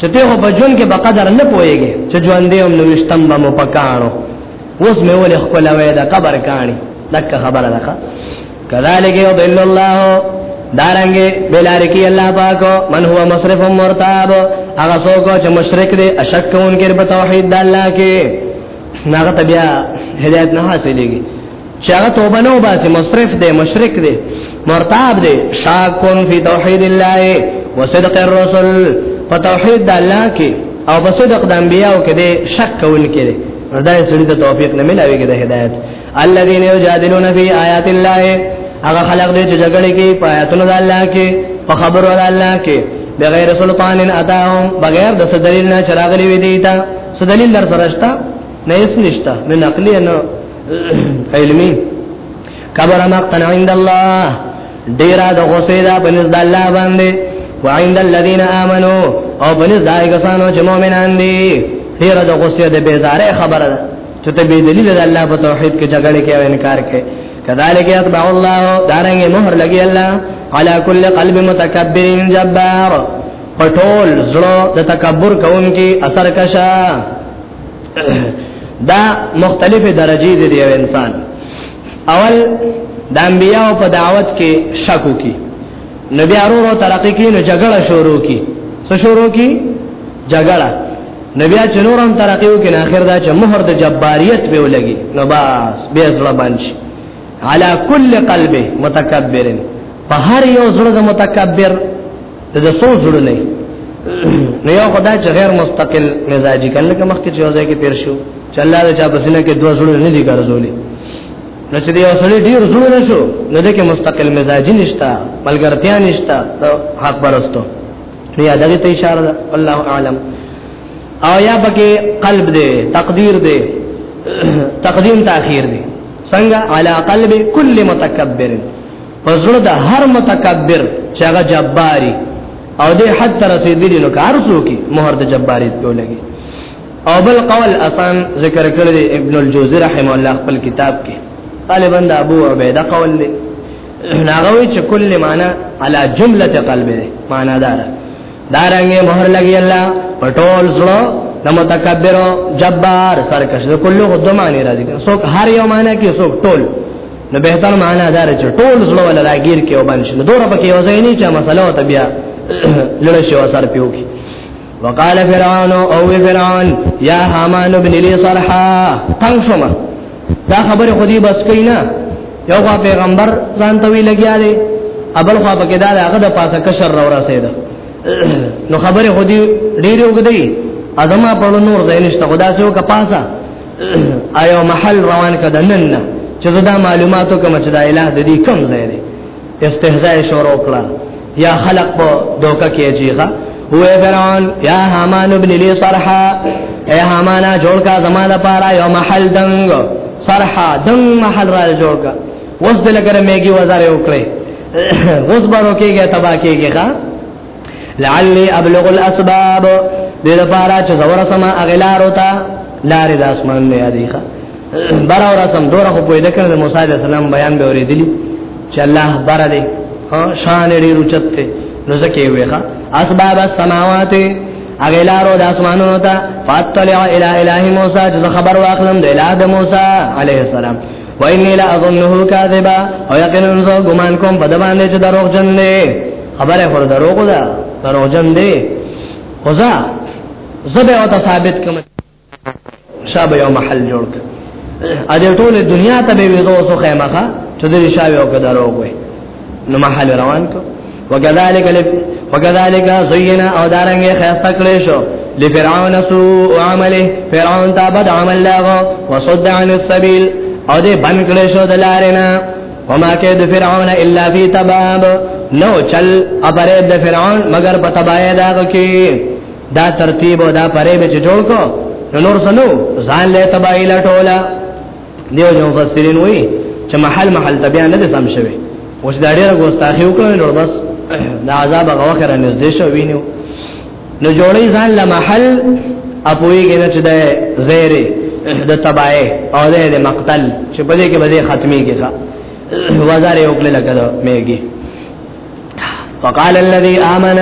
چې ته خو په جون کې په قدر نه پويږي چې ژوند دې هم نو وشتم به مو پکانو اوس مې ولې خپل وې دا قبر کانی دک خبره ده کذالک یضل الله دارنګ بلار کی الله پاک من هو مصرف مرتاب هغه څوک چې مشرک دی اشک کوونکی په توحید د الله کې ناغه تبیا هدایت نه حاصلېږي چې هغه توبه نه وباسي مصرف دی مشرک دی مرتاب دی شاکون فی توحید الله وصدق الرسل په توحید د الله کې او په صدق د انبیانو کې دی شک کوونکی دی دا سړي ته توفیق نه ملاويږي د هدایت الذين يجادلون في آيات الله هغه خلق دې چې جګړه کوي په آیاتونو د الله کې په خبرو د الله کې بغیر سلطان اتاهم بغیر د دلیل نه چراغلی وی دیتا څه دلیل در فرشتہ نه یې نشتا نه نقلی نه علمی کبر مقتن عند الله ډیر د غصې دا بنز د الله باندې وعند الذين امنوا او بنز دای کسانو چې مؤمنان دي ډیر د غصې د بیزاره خبره ده ته ته به دلیل د الله په توحید کې جګړه کې او انکار کې کذالک یتبع الله دارنګ مہر لګي الله علی کل قلب متکبر جبار پټول زړه د تکبر کوونکی اثر کشا دا مختلف درجه دي دی انسان اول د انبیانو په دعوت کې شکو کی نو بیا ورو ترقی کی نو جګړه شروع کی څه شروع کی جګړه نو بیا چې نورم ترقی وکړي نه اخر دا چې مہر د جباریت به ولګي نو بس بیا زړه باندې على كل قلب متکبر په هر یو زړه د متکبر د څو زړه نه نو یو خدا چې غیر مستقل مزاجي کله کوم وخت چې یو ځای کې تیر شو چې الله د چا پسینه کې دوه زړه نه دي ګرځولي نو چې یو سړی ډیر زړه نه شو نو د کې مستقل مزاجی نشتا ملګرتیا نشتا حق برستو نو یا دغه ته اشاره ده الله اعلم او یا پکې قلب دې تقدیر دې تقدیم تاخير دې څنګه علی قلب کل متکبر فزړه د هر متکبر چې هغه جباری او دې حد تر رسیدلی نو کار څوکي مہر د جباری په لګي او بل قول اسان ذکر کړی ابن الجوزی رحم الله خپل کتاب کې غالبا د ابو عبیده قول دی ناغوی چې کل معنا علی جمله قلب دی معنا دار دارنګه مہر لګی الله پټول زړه د متکبر جبار سرکش د کل خود معنی راځي څوک هر یو معنا کې څوک ټول نو به تر معنا دار چې ټول زړه ولا راګیر کې وبنش نو دوره پکې وځي نه چې مسله او بیا لړ شو سر پیو کې وقال فرعون او فرعون یا حامان ابن لی صرحا تنگ شما دا خبر خودی بس کوي نه یو خوا پیغمبر ځان ته وی لګیا دی ابل خوا پکې دا هغه د پاسه کشر را ورسېد نو خبر خودی ډیر وګدی ازما په نور ځای نشته خدا سه او کپاسا ایو محل روان کدنن چې دا معلوماتو کوم چې دا الہ د دې کم ځای دی استهزاء شروع کړه یا خلق په دوکه کې جیغه هو فرعون یا حامان ابن لی صرحا اے حامانا جوړ کا زما د پاره یو محل دنګ صرحا دنګ محل را جوړ کا وس دلګره میګي وزاره وکړي وس بارو کېږي تبا کېږي ښا لعلی ابلغ الاسباب دې لپاره چې زور سما اغلار وتا لارې د اسمان نه یادېخه بار اور سم دور خو په دې کړه موسی عليه السلام بیان به اورېدلی چې الله بار دې ها شان دې رچته نو زکه ویخه اسباب السماوات اغلارو د اسمانونو ته فاطلع الى اله موسی چې خبر واخلم د اله د موسی عليه السلام وإني لأظنه كاذبا او یقینا زه ګمان کوم په دبان دې چې دروغ جن دې خبره خور دروغ ده دروغ جن دې خدا زبه او ثابت کوم شابه یو محل جوړ کړ ا دې ټول دنیا ته به وځو سو خیمه چې دې شاوې او کدارو وي نو محل روان کو وکذالک لف وکذالک زینا او دارنګ خیسته کړی شو لفرعون سوء عمله فرعون تابد عمل لاغو وصد عن السبيل او دې بن کړی شو د لارینا وما کید فرعون الا فی تباب نو چل اپره د فرعون مگر په تباہی داغ کې دا ترتیب او دا پرې به جوړ کو نور سنو ځان له تباہی لټولا دیو جو مفسرین وی چې محل محل تبیا نه سم شوی اوس دا ډیره ګوستاخی وکړل نو بس دا عذاب غوا کرا نږدې شو وینو نو جوړی ځان له محل اپوی کې نه چې ده زیره د تبای او ده د مقتل چې په دې کې به ختمي کېږي وزار یو کله لګل میږي فقال الذي امن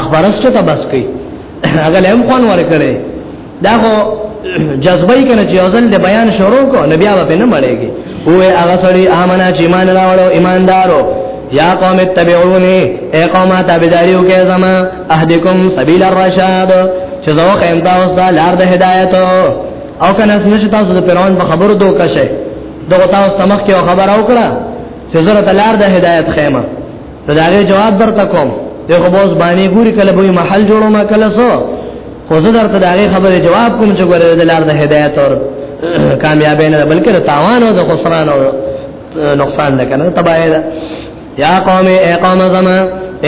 اخبرست تبسکی هغه لم خون ورکړي دا خو جذبه یې کنه چې ځل د بیان شروع کو نبي هغه په نه مړېږي هو هغه سړی امانه چې ایمان راوړو ایماندارو یا قوم اتبعونی اے قوم تابعداریو کې زما اهدکم سبیل الرشاد چې زه خیم تاسو ته لار د هدایت او کنه چې تاسو د پیران په خبرو دوکه شئ دغه تاسو تمخ کې خبر او کړه چې زه ته لار د هدایت خیمه نو دا غي جواب درته کوم یو خو بوز باندې ګوري کله به محل جوړو ما کله سو خو زه درته دا غي خبره جواب کوم چې ګوره د لار د هدایت او کامیابی نه بلکې د تاوان او د خسران او نقصان نه کنه تباہی ده یا قوم ای قوم زما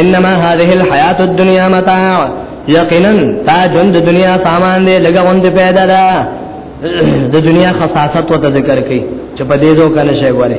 انما هذه الحیات الدنیا متاع یقینا تا ژوند د دنیا سامان دی لګه غوند پیدا ده د دنیا خصاصت وته ذکر کړي چې په دې دوه کنه شی غواړي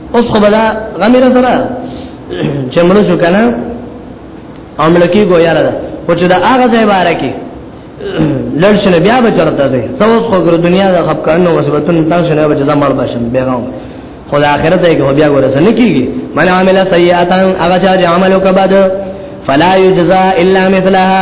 اوس خو بلا غمیره سره چې مړ شو کنه او ملکی ګویا را ده خو چې دا هغه ځای باره کې لړ شنه بیا به چرته ځي سوس خو ګر دنیا د خپ کانو وسبتن تاسو شنه به جزا مړ بشم بیغام خو د آخرت کې بیا ګور سن کیږي من عمل سیئاتن هغه چې عملو کبد فلا یجزا الا مثلها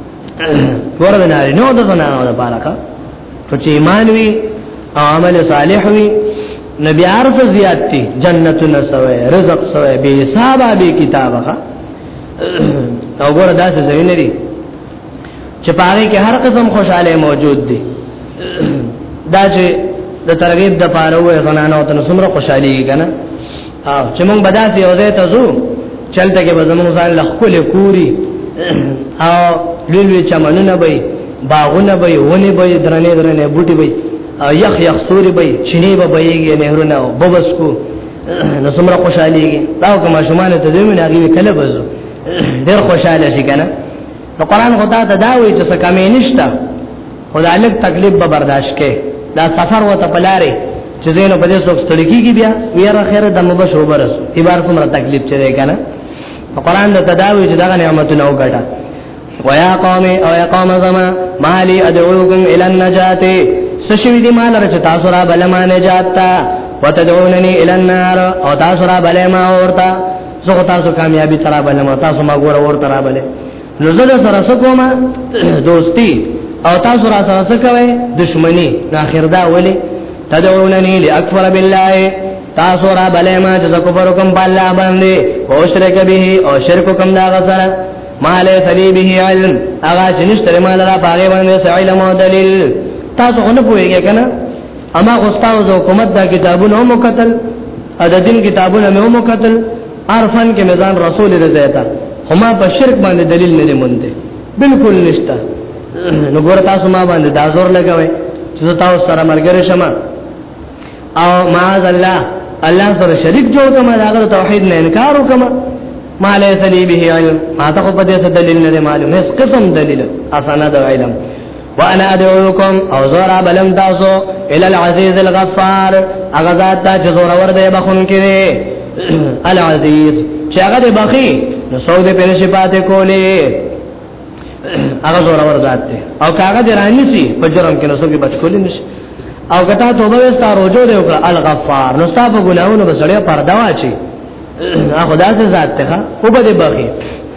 ور د ناري نو د زنانو د پاره کا چې ایمان وي او عمل صالح وي نبی عرف زیات دي جنتونه سوي رزق سوي به حساب به کتابه او ګور داسې ځای نه دي چې پاره کې هر قسم خوشاله موجود دي دا چې د ترغیب د پاره وې زنانو ته څومره خوشحالي کنه او چې موږ بداسي او زه ته زو چلته کې به زموږ ځان له خپل کوري او لوی لوی چمنونه به باغونه به ونی به درنې درنې بوټي به یخ یخ سوري به چيني به بهږي نهرونه او بوس کو نو څومره خوشاليږي دا کوم شمال ته زمي نه غوي کله بزو ډېر خوشاله شي کنه نو قران خدا ته دا وایي چې څه کمې نشته خدا لک تکلیف به برداشت کې دا سفر وته پلاره چې زینو په دې څوک ستړي کیږي بیا ویره خیره د مبه شو برس ایبار کومه تکلیف چې ده کنه قرآن د تداوی چې دا نعمتونه وګټه ويا قوم او يا قوم زما مالي ادعوكم الى النجات سشوی دی مال رچ تاسو را بل ما نجات تا وتدعونني الى النار او تاسو را بل ما اورتا زه تاسو کامیابی ترا بل ما تاسو ما ګور اور ترا بل نو زه سره سکوما دوستی او تاسو را سره سکوي دشمنی دا اخر دا ولي تدعونني لاكفر بالله تاسو را بلې ما چې کفر کوم په الله باندې او شرک به او شرک کوم دا غسر مال فلی به علم اغا چې نشته مال را باغې باندې علم او دلیل تاسو نه پوهیږئ کنه اما غوستاو حکومت دا کتابونه مو قتل ا د دین کتابونه مو قتل عرفان کې میزان رسول دې زیاته هما په شرک باندې دلیل نه مونته بالکل نشته نو ګور تاسو ما باندې دا زور لګوي چې تاسو سره مرګره شمه او معاذ الله الله سره شریک جوړ کما دا غره توحید نه انکار وکما ما له سلی به علم ما ته په دې څه دلیل نه معلوم هیڅ قسم دلیل اسانه د علم وانا ادعوکم او زورا بلم تاسو ال العزیز الغفار هغه ذات ته چې زورا ور دی بخون کړي العزیز چې هغه دی بخي نو سو دې پر شفاعت کولې هغه زورا ور ذات دی او هغه دی رانی سي په جرم کې نو سو کې بچ کولې نشي او کته توبه وستا روزو دی وکړه الغفار نو تاسو ګناونه بسړیا پردا واچي هغه داسې ذات ته او به دی بخي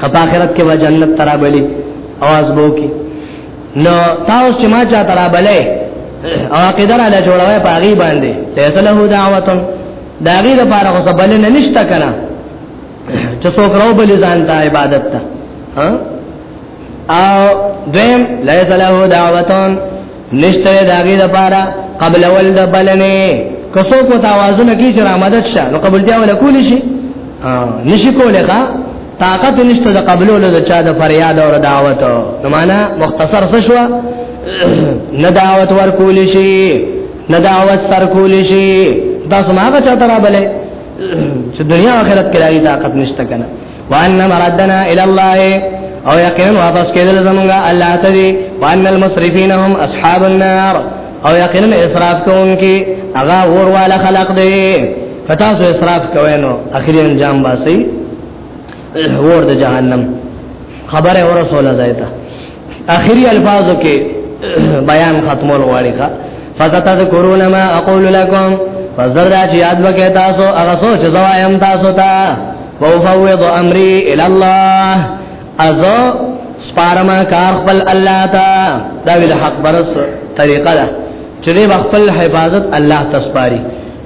په آخرت کې به جنت ترابلی اواز بو کی نو تاسو چې ما چا ترابلې او عقیده را جوړوي په غي باندې ليس له دعوتن دا غي لپاره خو بل نه نشته کنه چې څوک راو بل ځان ته عبادت ته او دویم ليس له دعوتن نشته داګه د پاره قبل ول د بلنه کسو کو توازن کی چې رامدد شه نو قبولتیا ولا کول شي نشي کولای ښا طاقت نشته د قبلولو د چا د فریاد او دعوت نو معنا مختصر څه شو نه دعوت ور کول شي نه دعوت سر کول شي دا سماغه چا ترابله چې دنیا آخرت کې راځي طاقت نشته کنه وان مردنا الى الله او یقینا واپس کېدل زمونږه الله ته دي وان المسرفين هم اصحاب النار او یقینا اسراف کوونکي هغه ور والا خلق دي کتا سو اسراف کوي نو اخري انجام باسي ور د جهنم خبره ورسوله ځای ته اخری الفاظو کې بیان ختمول غواړي ښا فستذكرون ما اقول لكم فزر چې یاد وکې تاسو هغه سوچ زوایم تاسو ته وفوض امري الى الله ازو سپارما کار خپل الله تا دا ویل حق برس طریقه ده چې دې خپل حفاظت الله تسپاري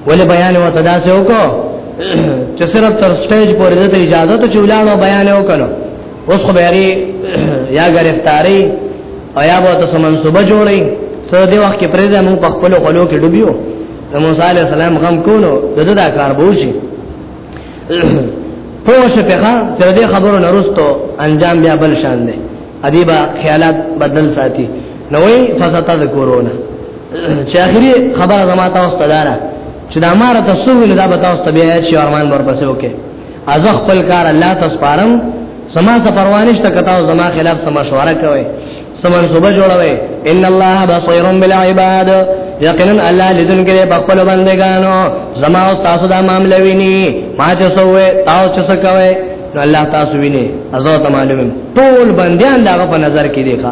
ولې بیان و تدا سه وکړو چې صرف تر سټیج پورې د اجازه ته چولاړو بیان وکړو اوس خو بیاري یا گرفتاری او یا به تاسو منسوبه جوړي څو دې وخت کې پرېځه موږ په خپل خلو کې ډوبیو د موسی عليه السلام غم کولو دغه دا کار بوشي پوه شو په ښا چې دې خبرو نرستو انجام بیا بل شان دی ادیبا خیالات بدل ساتي نوې فساتا د کورونا چې اخري خبره زماته واستدارا چې د امارته سوې نه دا بتاوسته بیا چې ارمان ورپسې وکړي از خپل کار الله تسپارم سما څه پروا نشته کته او زما خلاف سم مشوره کوي سم منصوبه جوړوي ان الله بصير بالعباد یقینا الله لیدون کې په خپل بندگانو زما او تاسو دا معاملې ویني ما چې سوې تاسو چې سکوي الله تاسو ویني ازو ته معلوم ټول بنديان دا په نظر کې دي ښا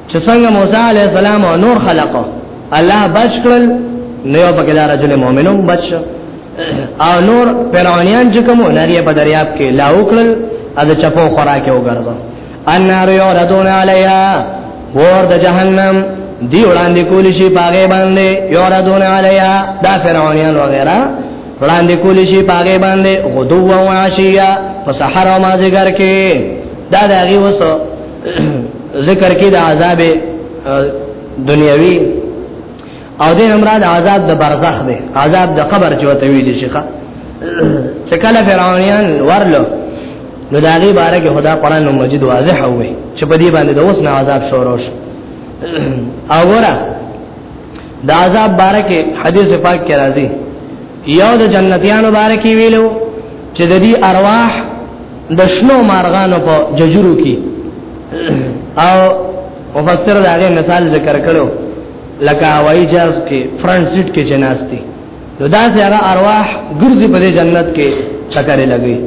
چې څنګه موسی علی السلام او نور خلقو الله بچ کړل نو یو پکې دار رجل مؤمنوم بچ او نور فرعونیان چې کوم نری په دریاب کې لا وکړل ا د چپو خوراک وګرځو ان نار یو ردون علیا ور د جهنم دی وړاندې کول شي پاګې باندې یو ردون علیا دا فرعونیان وغیرہ وړاندې کول شي پاګې باندې غدو او عشیا په سحر او مازیګر کې دا دغه وسو ذکر کې د عذاب دنیوي او د امراد عذاب د برزخ دی عذاب د قبر چې وته ویل شي ښا چې کله فرعونیان ورلو نو دا غي باره کې خدا قران مجید واضح وي چې په دې باندې د اوس نه عذاب شروع شي او ورا دا عذاب باره کې حدیث پاک کې راځي یو د جنتیانو باره کې ویلو چې د دې ارواح د شنو مارغانو په ججورو کې او مفسر دا غي مثال ذکر کړو لکه هوایي جهاز کې فرنٹ سیټ کې جناستي نو دا چې هغه ارواح ګرځي په جنت کې چکرې لګي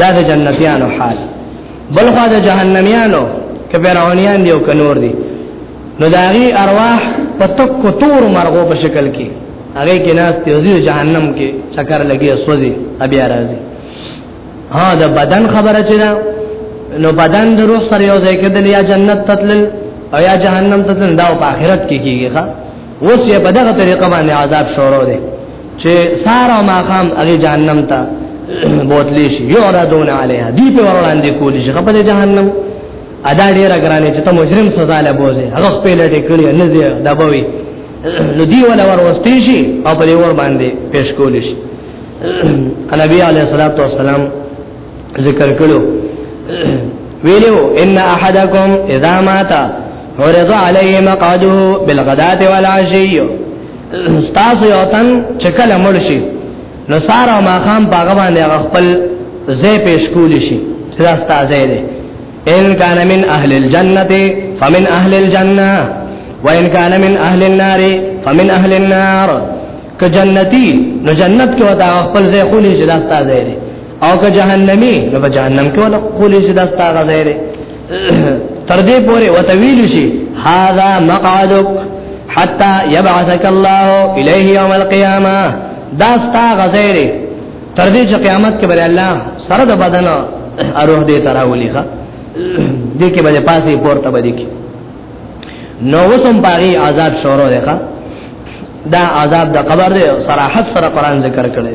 دا د جنتیانو حال بلخوا د جهنميانو کبرونیان دی او کنور دی نو داغي ارواح په تک تور مرغو په شکل کې هغه کې ناس تیوزی جهنم کې چکر لګي سوځي بیا راځي ها د بدن خبره چې دا نو بدن د روح سره یو ځای کېدل یا جنت تتل او یا جهنم تتل دا په آخرت کې کیږي ښا اوس یې په دغه طریقه باندې عذاب شروع دی چې سارا ماقام هغه جهنم ته بوتلی شي یو را دون علیها دی په وړاندې کولی شي په جهنم ادا ډیر ګرانه چې ته مجرم سزا له بوزي هغه په لټه کړی نه دی دا بوي نو دی ولا ور وستې شي او په ور باندې پیش کول شي نبی علیه الصلاۃ والسلام ذکر کړو ویلو ان احدکم اذا مات عرض علیه مقعده بالغداة والعشی استاسو یو تن چې کله مړ شي نو سارا ما خام باغ باندې هغه خپل زې پیش کول شي سراستا زې دې ان کان من اهل الجنه فمن اهل الجنه وان کان من اهل النار فمن اهل النار که جنتی نو جنت کې وتا خپل زې خول شي سراستا زې دې او که جهنمی نو په جهنم کې ولا خول شي سراستا زې دې تر دې پورې وتویل شي هاذا مقعدک حتا يبعثك الله الیه یوم القیامه دا ستا غزیر تر دې چې قیامت کې بل الله سره د بدن اروح دې تراولي ښا دې کې بل پاسې پورته بدی کې نو وسم باغی عذاب شروع دی ښا دا عذاب د قبر دی صراحت سره قران ذکر کړي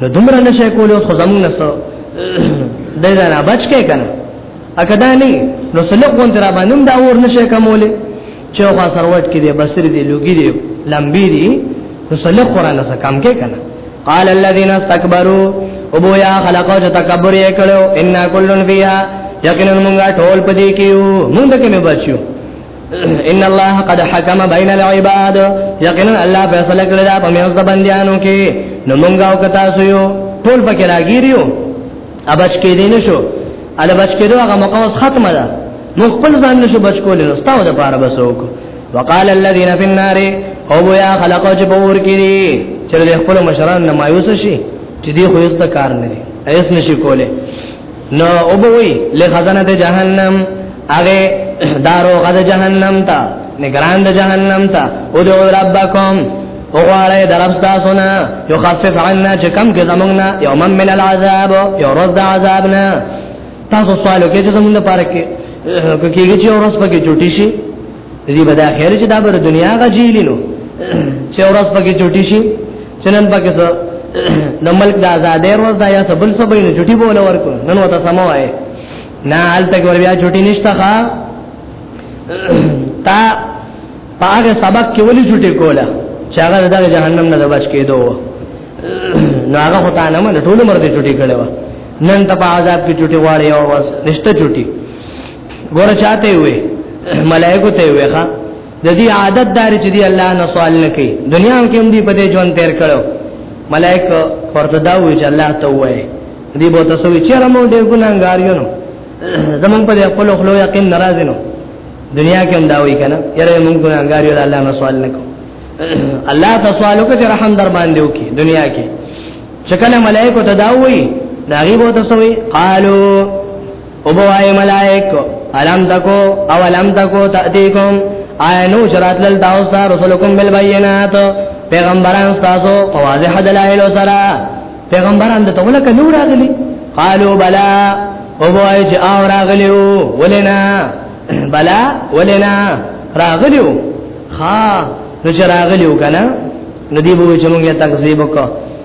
نو دومره نشه کولو خو زموږ نه سو دای دا نه بچ کې کنه اګه دا نه نو سلوک وان تر باندې دا اور نشه کومولې چې هغه سروټ کې دی بصری دی لوګي دی لمبي دی نو سلوک قران سره کم کې کنه قال الذين استكبروا ابو يا خلقوا تکبر یې کړو ان كلن فيها یقینا موږ ټول پدې کېو موږ ته کې بچو ان الله قد حكم بين العباد یقینا الله فیصله کړی دا په میاس د بندیانو کې نو مونږ او کتا سو یو ټول پکې راګیریو ابچ کې دین شو ال بچ کې دوه هغه مقاوس ختمه ده مونږ خپل ځان نشو بچ کولې نو ستاو د پاره بسوک وقال الذين في النار او بیا خلقو چې پور کې دي چې خپل مشران نه مایوس شي چې دی خو یې ست کار نه دی ایس نشي کوله نو او بوئی لخزنت جهنم اغه دارو غد جهنم تا نگران د جهنم تا او دو ربکم او غواړی درب تاسونا یو خفف عنا چې کم کې زمونږنا یو من من العذاب یو روز د عذابنا تاسو سوالو کې چې زمونږ لپاره کې کېږي چې ورځ پکې چټی شي دې بدا خیر چې دا بر دنیا غجیلینو چې ورځ پکې چټی شي چنن پکې څه د ملک د آزادې ورځ دا یا سبل سبې نه چټي بوله ورکو نن وته سمو وای نه حال تک ور بیا چټي نشته ښا تا پاګه سبق کې ولې چټي کوله چې هغه د جهنم نه بچ کېدو نو هغه هوتا نه من ټول مرته چټي کړو نن ته په عذاب کې چټي واړې او بس نشته چټي ګور چاته وي ملائکه ته وي ښا د دې عادت دار چې دی الله نه سوال نه کوي دنیا کې هم دی په دې ژوند تیر کړو ملائک ورته دا وی چې الله ته وایي دی به تاسو وی چې رمو ډېر ګناګار یو نو زمون په خپل خلو یقین ناراض نو دنیا کې هم دا وی کنه یره مونږ ګناګار یو الله نه سوال نه کوي الله ته سوال وکړي چې رحم در باندې وکي دنیا کې چې کله ملائکه ته دا وی ناغي به تاسو وی قالو او بوای ملائک الم تکو او الم تکو تاتیکم آینو شرات لل تاسو ته رسولکم بالبينات پیغمبران تاسو په واضح دلایل سره پیغمبران د توله کنه راغلي قالو بلا او بوای چې او راغلیو ولنا بلا ولنا راغلیو ها نو چې راغلیو کنه ندی بوې چې موږ یې تکذیب وکړو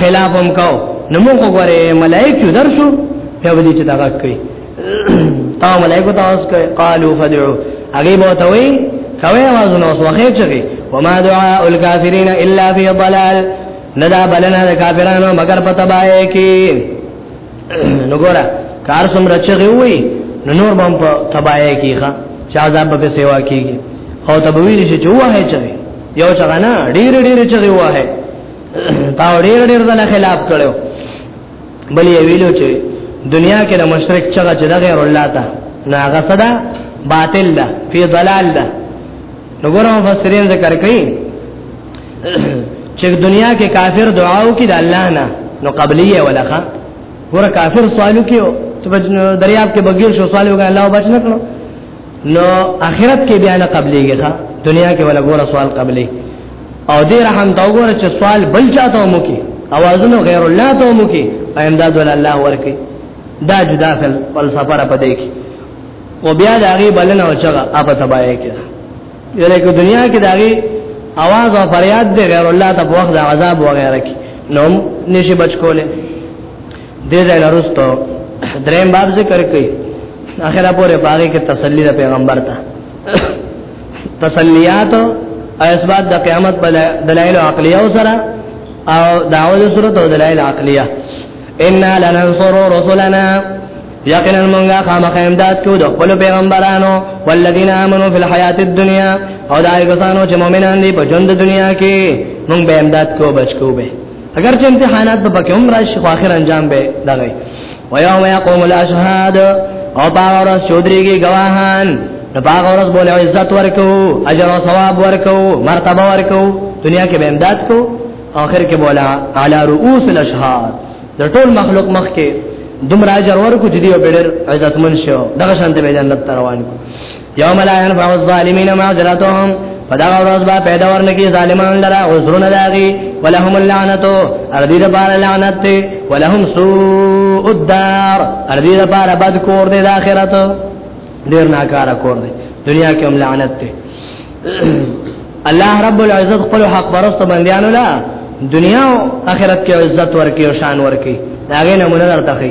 خلاف هم کو نو موږ غره ملائکه درشو په دې چې دا کوي تا ملائکه تاسو کوي قالو فدعو هغه به ته وي کوي وازونه اوس وخت چي وما دعاء الكافرين الا في ضلال ندا بلنا د کافرانو مگر په تباہي کې نو ګورا کار سم رچغي وي نو نور بم په تباہي کې ښا چا عذاب به سیوا کیږي او تبوی نشي جوه ہے چوي یو چغانا ډیر ډیر چغي وه ہے تا ډېر ډېر ځل خلاف کړو بل یې ویلو چې دنیا کې د مشرک چغه چې د غیر الله ته ناغه صدا باطل ده فی ضلال ده نو ګورو مفسرین ذکر کوي چې دنیا کې کافر دعاو کې د الله نه نو قبلیه ولخه ګور کافر سوالو کې ته دریاب کې بغیر شو سوال وکړ الله بچ نه کړو نو اخرت کې بیا نه قبليږي ښا دنیا کې ولا ګور سوال قبلي او دې رحم دا وګوره چې سوال بل چاته مو کې اوازونه غیر الله ته مو کې امداد ول الله ورکي دا جدا فل فلسفه را پدې کې او بیا دا غي بلنه او چغه اپ تبای کې یله کې دنیا کې دا غي आवाज او فریاد دې غیر الله ته په وخت عذاب وغیرہ کې نو نشي بچ کوله دې ځای لرستو دریم باب ذکر کوي اخره پورې باغې کې تسلی د پیغمبر ته تسلیات او اثبات د قیامت په دلایل عقلیه او سره او دعوه صورت او دلایل عقلیه ان لننصر رسلنا یقینا مونږه خامخ امداد کو د خپل پیغمبرانو والذین آمنو فی الحیات الدنیا او دای کسانو چې مؤمنان دي په ژوند دنیا کې مونږ به امداد کو بچو به اگر چې امتحانات به پکې هم راشي خو اخر انجام به دغه و یوم یقوم الاشهاد او باغ ورځ چودريږي گواهان نو باغ ورځ بوله عزت ورکو اجر او ثواب ورکو مرتبه ورکو دنیا کې به امداد کو اخر کې بولا علی رؤوس الاشهاد د ټول مخلوق مخ کې دومره اجر ورکو چې دی او ډېر عزتمن شو دغه شانته به جنت روان کو یوم لا ينفع الظالمین معذرتهم فدا ورځ با پیدا ورنکی ظالمان لرا عذرون داغي ولهم اللعنت اردی د بار لعنت ولهم سوء الدار اردی د بار بد کور د اخرت ډیر ناکاره کور دی دنیا کې هم لعنت دی الله رب العزت خپل حق پرست بندیانو لا دنیا او آخرت کې عزت ورکي او شان ورکي داګه نمونه درته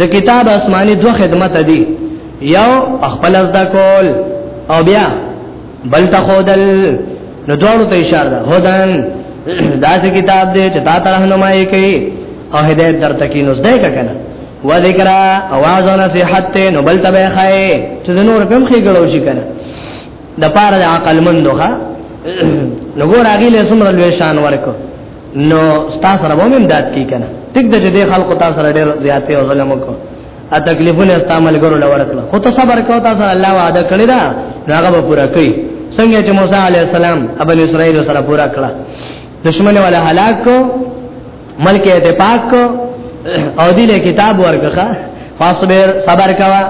د کتاب آسماني دوه خدمت دي یو خپل زده کول او بیا بل ته خودل نو دوړو ته اشاره ده هدن دا چې کتاب دې چې تا ته راهنمایي کوي او هدایت درته کې نو زده کنه و ذکر اواز او نصيحت ته نو بل ته به خای چې نور کوم خې ګړو شي کنه د پاره د عقل مندوخه لګور اغي له سمره لوي شان ورکو نو ستا سره به هم دات کی کنه ټیک د دې خلکو تاسو سره ډېر زیاتې او ظلم وکړ ا تکلیفونه استعمال ګرو لور کړ خو ته صبر کو تاسو الله وعده کړی دا هغه به پورا کړي څنګه چې موسی علی السلام ابن اسرائیل سره پورا کړ دشمن ولا هلاک کو ملک اتفاق کو او دې کتاب ورکخه فاصبر صبر کوا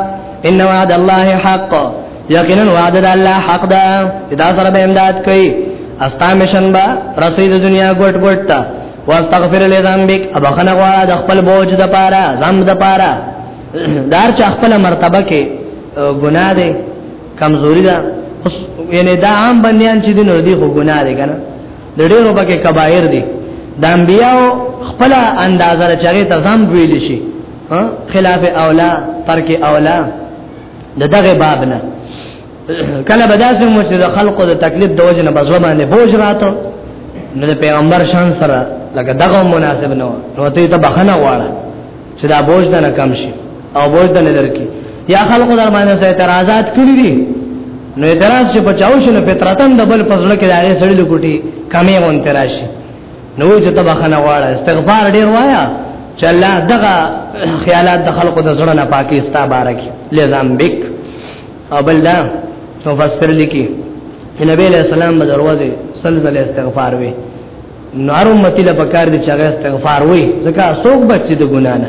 ان وعد الله حق یقینا وعد د الله حق ده دا سره به امداد کوي استا مشن با رسې د دنیا ګټ ګټ تا واستغفر لذنبک ابخنه غوا د خپل بوج د پاره زم د پاره دار چا خپل مرتبه کې ګناه ده کمزوري ده اوس یعنی دا عام بندیان چې دین ردی خو ګناه ده کنه د ډېرو پکې کبایر دي د انبیانو خپل اندازه چغې ته زم ویل شي خلاف اولا ترک اولا د دغه باب نه کله به داسې مو چې د خلقو د تکلیف د وجه نه بزو باندې بوج راته نو د پیغمبر شان سره لکه دغه مناسب نه و نو ته ته بخنه واړه چې دا بوج د نه کم شي او بوج د نه درکې یا خلقو در باندې سه اعتراضات کړی دي نو اعتراض چې بچاو شنو فطرتن د بل پزړه کې دغه سړی لکوټي کمې غون تراشي نو چې تبخنه واړه استغفار ډیر وایا چې الله دغه خیالات د خلقو د زړه نه پاکي ستا بارک لزام بک او بل دا مفسر لیکي چې نبی له سلام به دروازه سلزله استغفار وي نو ارمتی له پکار دي چې هغه استغفار وي ځکه څوک بچي د ګنا نه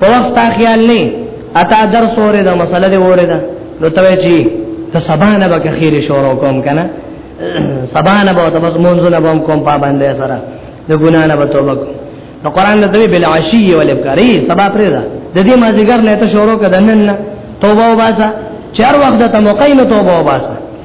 په وخت تا خیال نه اتا درس اوره دا مسله دی اوره دا نو ته چی ته سبانه به خیر شروع کوم کنه سبانه به ته بس مونږونه به کوم پابندې سره د ګنا نه به توبه کوم نو قران د دوی بل عشی ول ابکاری سبا پرې دا د دې مازیګر نه ته شروع کدنن توبه وباسه چار وخت ته موقع نه توبه وباسه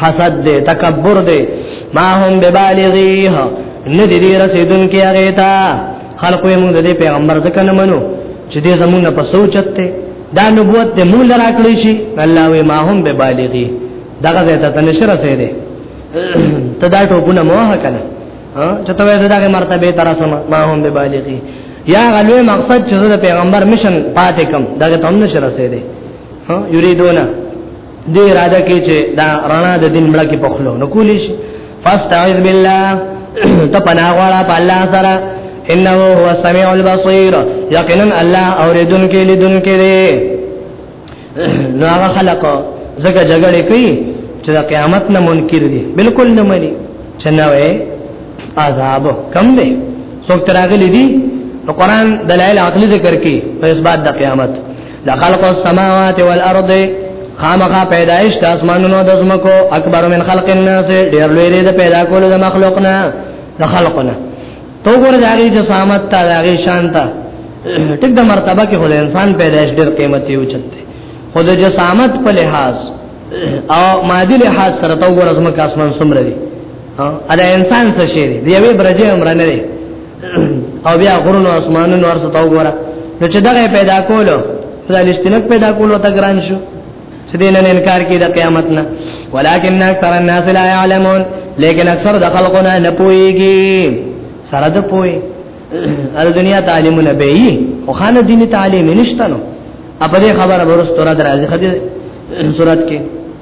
حسد دے تکبر دے ما هم ببالغیه ندی دی رسیدن کی اغیتا خلقو یې موږ د پیغمبر د کنه منو چې دې زمونږ په سوچته دا نبوت دې موږ راکړی شي الله وی ما هم به بالغی دغه ته تنشر سي دي ته دا ټوبونه موه کنه چې ته وې دغه مرتبه تر سم ما هم به بالغی یا غلوې مقصد چې د پیغمبر مشن پاتې کم دغه ته هم نشر سي دي یریدونه دې اراده کې چې دا رڼا د دین مړه کې پخلو نو کولی شي فاستعذ بالله ته پناه غواړه په الله سره انه هو السميع البصير یقینا الله اوریدونکو لیدونکو دی نو هغه خلق زګه جګړه کوي چې د قیامت نه منکر دي بالکل نه مني چې نه وي عذاب کم دی څوک تراغلي دي نو قران دلایل عقلي ذکر کوي په اسباد د قیامت د خلق السماوات والارض خامخا پیدائش د اسمانونو د زمکو اکبر من خلق الناس ډیر لوی دی د پیدا کولو د مخلوقنا د خلقنا تو ګور داږي چې سامت تا داږي شانتا ټیک د مرتبه کې خدای انسان پیدائش ډیر قیمتي او چته خدای چې سامت په لحاظ او مادي لحاظ سره تو ګور زمکه اسمان سمره دی ا انسان څه شي دی یوه برجه عمر نه دی او بیا غرونو اسمانونو ارسو تا وګوره نو چې دغه پیدا کولو دا لشتنک پیدا کولو ته ګران شو چې دین نه انکار کوي د قیامت نه ولکن اکثر الناس لا يعلمون لیکن اکثر د خلقونه نه پويږي سره د پوي ار دنیا تعلیم نه به وي خو خانه دین تعلیم نشته نو په دې خبره ورسره درځي خدای صورت کې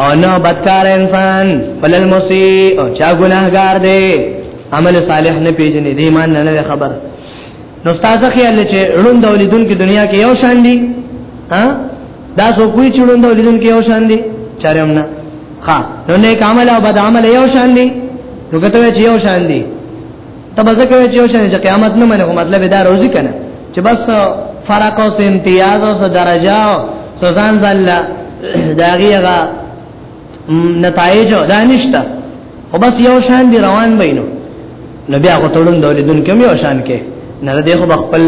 او نو بدکار انسان فلل مسی او چا گناهګار دی عمل صالح نه پیژنې دی مان نه نه خبر نو استاد خیال چې ړوند ولیدون کې دنیا کې یو شان دي ها دا سو کوی چې ړوند ولیدون کې یو شان دي چرېم نه ها نو نیک عمل او بد عمل یو شان دي نو کته چې یو شان دي تب ځکه چې یو شان چې قیامت نه منه مطلب دا روزي کنه چې بس فرق او امتیاز او درجه او سزان ځل داغي هغه نتایج دا نشته خو بس یو شان دی روان بینو نو بیا خو تړون دولې دن کوم یو شان کې نه دې خو خپل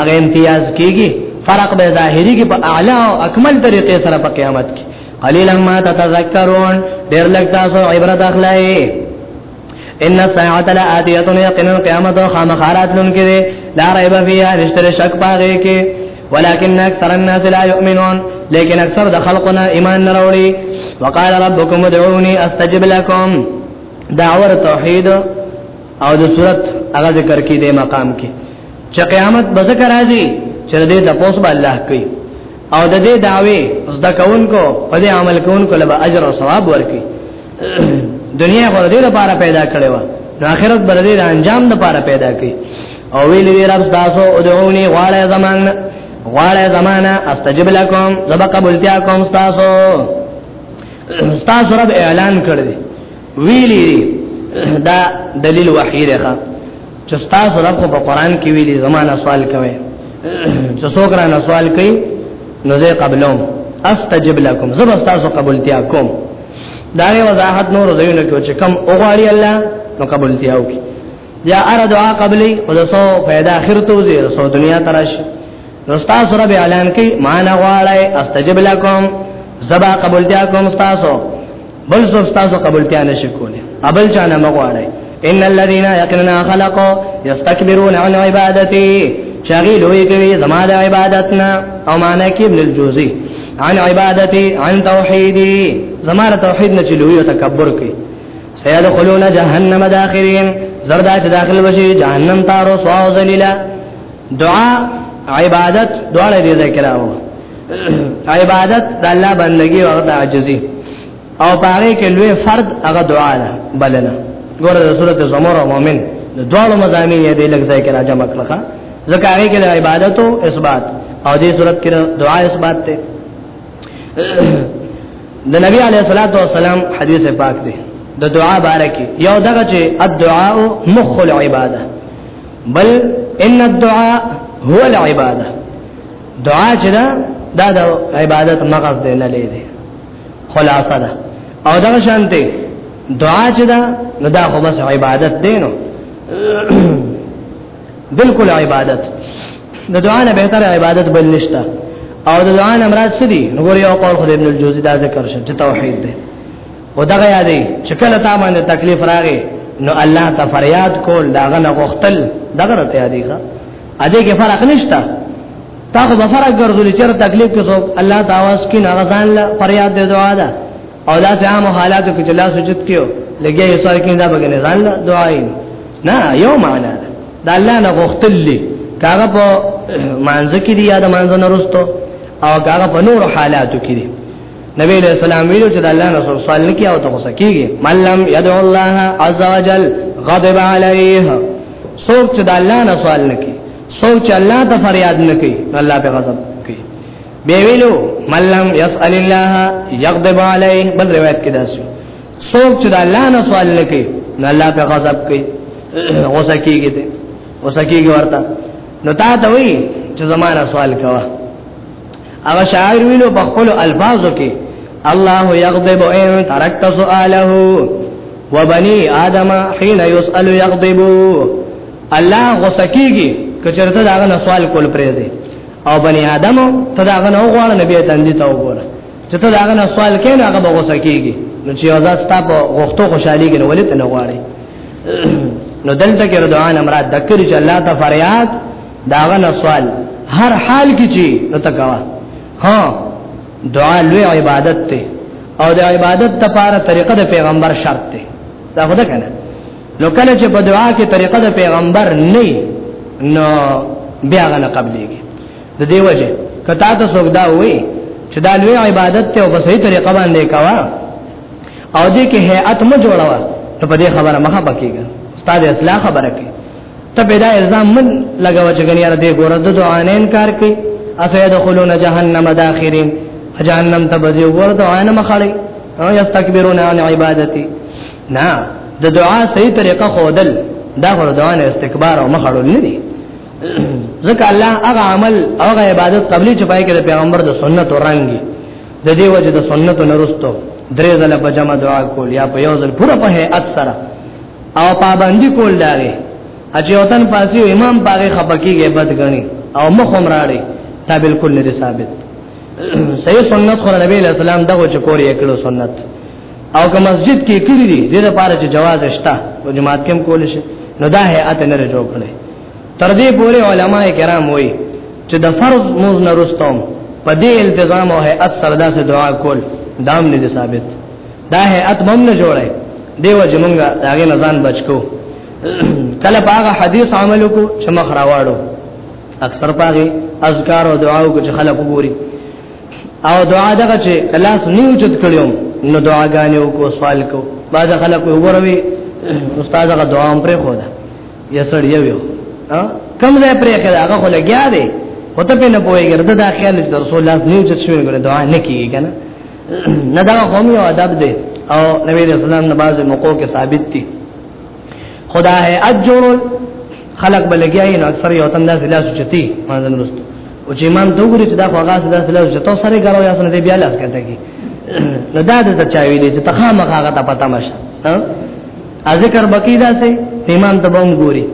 هغه امتیاز کیږي فرق به ظاهری کې په اعلی او اکمل طریقې سره په قیامت کې قلیلا ما تتذکرون ډیر لږ تاسو عبرت اخلئ ان ساعت لا اتیتون یقین قیامت خامخارات لن کې لا ریب فیها نشتر شک پاغه کې ولكن اکثر الناس لا يؤمنون لیکن اکثر د خلقنا ایمان نه وروړي وقال ربكم ادعوني استجب لكم دعوه توحید او د صورت هغه ذکر کې د مقام کې چې قیامت به ذکر راځي چې دې تاسو به الله کوي او د دې داوی زده کوونکو په دې عمل کوونکو لبا اجر او ثواب ورکي دنیا غره دې لپاره پیدا کړې و نو آخرت بر دې انجام لپاره پیدا کړي او ویل وی رب تاسو ادعوني غواړی زمان غواړی زمانہ استجب لكم زب قبولتیا کوم تاسو تاسو رب اعلان کړی ویلی دا دلیل وحی دی چې تاسو رب په قران کې ویلي زمانہ سوال کوي چې څوک را نه سوال کوي نو زه قبلوم استجب لكم زب تاسو قبولتیا کوم دا یې وضاحت نور زینو کې چې کم اوغاړي الله نو قبولتیا وکي یا ار دعا قبلي او د سو پیدا اخر ته وزي رسو دنیا ترش نو تاسو رب اعلان کوي مان غواړي استجب لكم زبا قبولتیا کوم تاسو بل څه تاسو قبولتیا نشي کولی ابل چانه مغواړي ان الذين يقننا خلقوا يستكبرون عن عبادتي چاغي لوی کوي زما د عبادتنا او معنا کې ابن الجوزي عن عبادتي عن توحيدي زما توحید نه چلوي او تکبر کوي سيدخلون جهنم داخرين زردا چې داخل بشي جهنم تارو سواو ذلیلا دعا عبادت دواړه دې ذکر راو عبادت د الله بندگی او د عاجزی او پاره کې لوی فرد هغه دعا ده بلل ګوره د سورته زمر او مؤمن د دواړو مزامین یې د لږ ځای کې راځم کړه ځکه هغه کې د عبادت او اثبات او دې صورت کې دعا اثبات ده د نبی علیه الصلاۃ والسلام حدیث پاک دی د دعا بارکه یو دغه چې الدعاء مخ العباده بل ان الدعاء هو العباده دعا چې دا دا د عبادت مغز دی نه لري خلاصه ده او دا شانته دعا چې دا نو دا خو بس عبادت دی نو بالکل عبادت د دعا نه بهتر عبادت بل نشته او د دعا نه مراد څه دي نو ګور یو قول خدای ابن الجوزی دا ذکر شته توحید دی او دا غیا دی چې کله تا باندې تکلیف راغی نو الله ته فریاد کول دا غنه غختل دا غرته یادی ښا اده کې فرق نشته تا خو به فرق ګرځول چې تکلیف کې څوک الله ته आवाज کې نه غزان له فریاد دی دعا ده او دا چې عام حالاتو کې الله سجد کیو لګي یې سوال کې دا بګنه ځان له دعای نه یو معنا ده دا الله نه غختل لی کاغه په مانځ کې دی یا د مانځ نه رستو او کاغه په نور حالاتو کې دی نبی علیہ السلام ویلو چې د الله نه سوال نه کیاو ته غوسه کیږي ملم یدعو الله عز وجل غضب علیه سوچ چې د الله نه سوال نه کی سوچ الله ته فریاد نه کی الله په غضب کی به ویلو ملم یسال الله یغضب علیه بل روایت کې داسو سوچ چې د الله نه سوال نه کی الله په غضب کی غوسه کیږي ته غوسه کیږي ورته نو تا ته وی چې زمانہ سوال کوا هغه شاعر ویلو په خپل الفاظو کې الله یغضب ان ترکت سؤاله وبني ادم حين يسأل يغضب الله غصه کیږي کچرته داغه نه سوال کول پرې دی او بني ادم ته داغه نه غواړي نبی ته اندي ته وګوره چې ته داغه نه سوال کین هغه به غصه کیږي نو چې آزاد ستا په غوښتو خوشحالي کې نو ولې ته نه غواړي نو دلته کې دعا نه مراد دکري چې الله ته فریاد داغه نه سوال هر حال کې چی نو تکوا ها دعا لوی عبادت ته او د عبادت لپاره طریقه د پیغمبر شرط ته دا خدا کنه نو کله چې په دعا کې طریقه د پیغمبر نه نو بیا غنه قبليږي د دې وجه کته ته څوک دا وای چې دا لوی عبادت ته او په صحیح طریقه باندې کوا او دې کې هيئت مو جوړوا ته په دې خبره مخه پکېږي استاد اصلاح خبره کوي ته پیدا الزام من لګاو چې غنیار دې ګور د دعا نه انکار کوي اسه دخلون جهنم داخرین جهنم ته بځي ور دعا نه مخړي او یستكبرون عن عبادتي نه د دعا صحیح طریقه خودل دا غره دعا نه استکبار او مخړول نه دي ځکه الله هغه عمل او هغه عبادت قبلي چې پای کې د پیغمبر د سنت ورانګي د دې وجه د سنت نرستو درې ځله په جمع دعا کول یا په یو ځل پوره په هيئت سره او پابندي کول داري چې وطن پاسي امام پاره خپکیږي بد غني او مخم راړي دا بالکل نه ثابت صحیح سنت خو نبی له سلام دغه چکور یې کړو سنت او که مسجد کې کړی دی د لپاره چې جواز شته او جماعت کې کول شي نو دا هي اته نه جوړ کړي تر دې پورې علما کرام وایي چې د فرض موز نه رستم په دې التزام او هي اثر داسې دعا کول دام نه ثابت دا هيئت مم نه جوړه دیو جمونګه داغه نزان بچکو کله باغه حدیث عمل کو چې مخ راواړو اکثر پاغه اذکار او دعا کو چې خلک وګوري او دعا دغه چې کلاس نیو چت کړیو نو دعاګانې کو سوال کو بعد خلک وګوروي استاد هغه دعا هم پرې خو ده یا سړی یو کم ځای پرې کړه هغه خو لګیا دی هته په نه پوهیږي دا خیال چې رسول الله نیو چت شوی غره دعا نه کیږي کنه نه دا هم یو ادب دی او نبی رسول الله نه بعض موقعو کې ثابت دي خدا ہے اجر خلق بلګیای نو اکثر یو تم داسې لاس چتی مانځن رستو او چې امام دوغری چې دا فقا سدا سلاو چې تو سره غرو یا سن دې بیا لاس کته کی نو دا د چاوی دې چې تخامه هغه ته پتا مشه ها ذکر بقیدا سه امام تبوم ګوري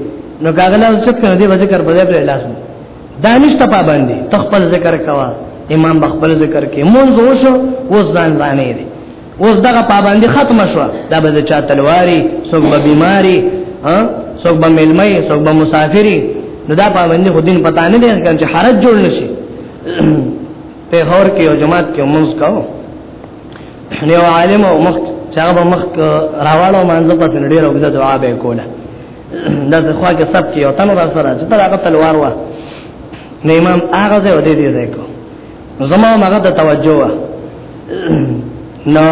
نو کاغلا څه کوي دې ذکر په دې لاس دانشته پابندي تخپل ذکر کوا امام بخپل ذکر کې مونږ وشو اوس ځان ځانې دي اوس دغه پابندي ختم شو دا به چا تلواري څوک به بيماري ها څوک به ملمي څوک به مسافري نو دا پابندي خو دین پتا نه دي چې حرج جوړ نشي په هور کې او جماعت کې مونږ کاو نو عالم او مخ چا به مخ راوړو مانځه په ډیره وګړه دعا به کوله دا ځخوا کې سب چې یو تن را سره چې په هغه تلوار و نو امام هغه ځای ودی دی ځای کو زما هغه د توجه و نو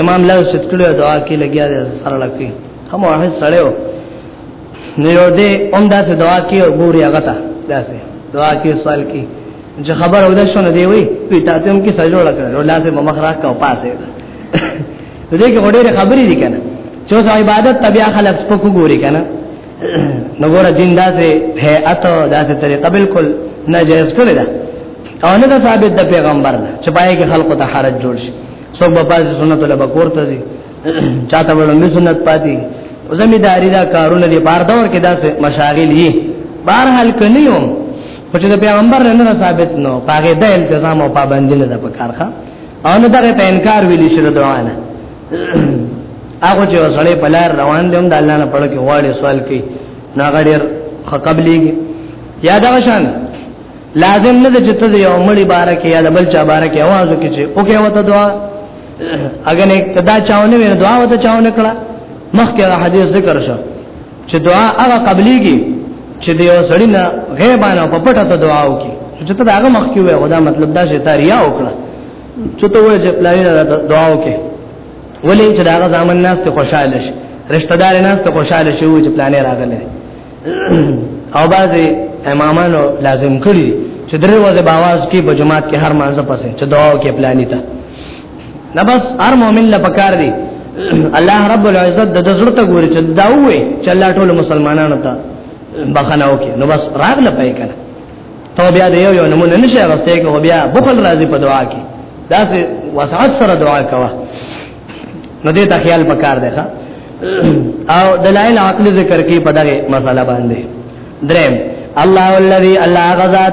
امام له ستکلو دعا کې لګیا دی سره لکه هم هغه سره و نو یو دې هم دا څه دعا کې ګوري هغه ته دا څه دعا کې سوال کې چې خبر اودښونه دی وی پیټاتم کې سجو لکه لاله مخ راکاو پاسه نو دې کې ډېر خبرې دي کنه چې اوس عبادت تبیا خلک سپکو ګوري کنه نو ګوره دین داسې هيئت داسې طریقه بالکل ناجایز کړی ده او نه ده ثابت د پیغمبر نه چې پای کې خلکو ته حرج جوړ شي څوک په پاز سنت له بکورته دي چاته وړاندې سنت پاتې زمیداری دا کارونه دي بار دور کې داسې مشاغل دي بهر حال کني هم چې د پیغمبر نه ثابت نو پاګه د التزام او پابندی نه ده په کارخه او نو دغه په انکار ویلی شو دعا نه هغه چې وسړې په لار روان دي هم د الله نه پړ کې واړې سوال کوي ناغړیر خقبلېږي یا دا شان لازم نه چې ته یو مړی بارکه یا د بل چا بارکه आवाज وکړي چې اوګه وته دعا اګه نه کدا چاونه ویني دعا وته چاونه کړه مخکې حدیث ذکر شو چې دعا هغه قبليږي چې د یو سړی نه غیبانه په پټه ته دعا وکړي چې ته هغه مخ کې وې خدا مطلب دا چې تاریا وکړه چې ته وې چې پلان دعا وکړي ولې چې دا هغه ځامن ناس ته خوشاله شي رشتہ دار ناس ته خوشاله شي چې پلان راغله او بعضي امامانو لازم کړی چې درې ورځې باواز کې په جماعت کې هر مانځه پسې چې دعا وکړي پلان ته نه بس هر مؤمن له پکار دی الله رب العزت د زړه ته ګوري چې دا وې چې الله ټول مسلمانانو ته بخنه وکي نو بس راغ نه پای کنه تو بیا د یو یو نمونه نشه راستې کو بیا بخل راضي په دعا کې دا سه وسعت سره دعا کوه نو دې ته خیال پکار دی ښا او دلائل عقل ذکر کې په دغه مسله باندې درم الله الذي الله غزاد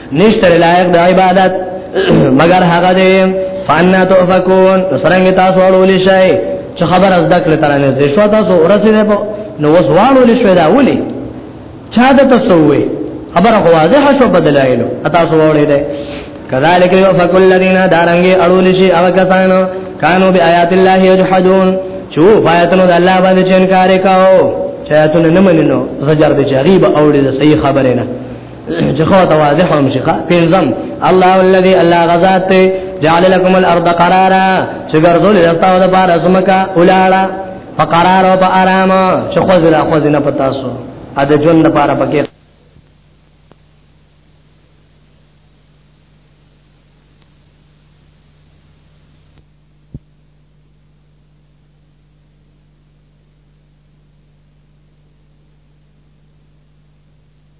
نشتر لایق د عبادت مگر هغه دی فانا توفقون سرنګ تاسو اړول شي چې خبر از دکړه تر نه دې شو تاسو ورسېده په نو وس واړول شو دا ولي چا د تسوي خبر خو واضح شو بدلایلو تاسو وړې ده کذالک یو فکل الذین دارنګ اړول شي او کسانو کانو بیاات الله یجحدون چو فایتنو د الله باندې چنکار کاو چا ته نه مننو زجر دي چې غیب اوړي د صحیح خبره نه چې خو ته واضح هم شي پنځم الله الذي الله غزاد جعل لكم الارض قرارا چې ګرځول تاسو د بار اسمکا ولاړه فقرار او په آرام چې خو زرا خو زنه پتا سو ا د جون لپاره پکې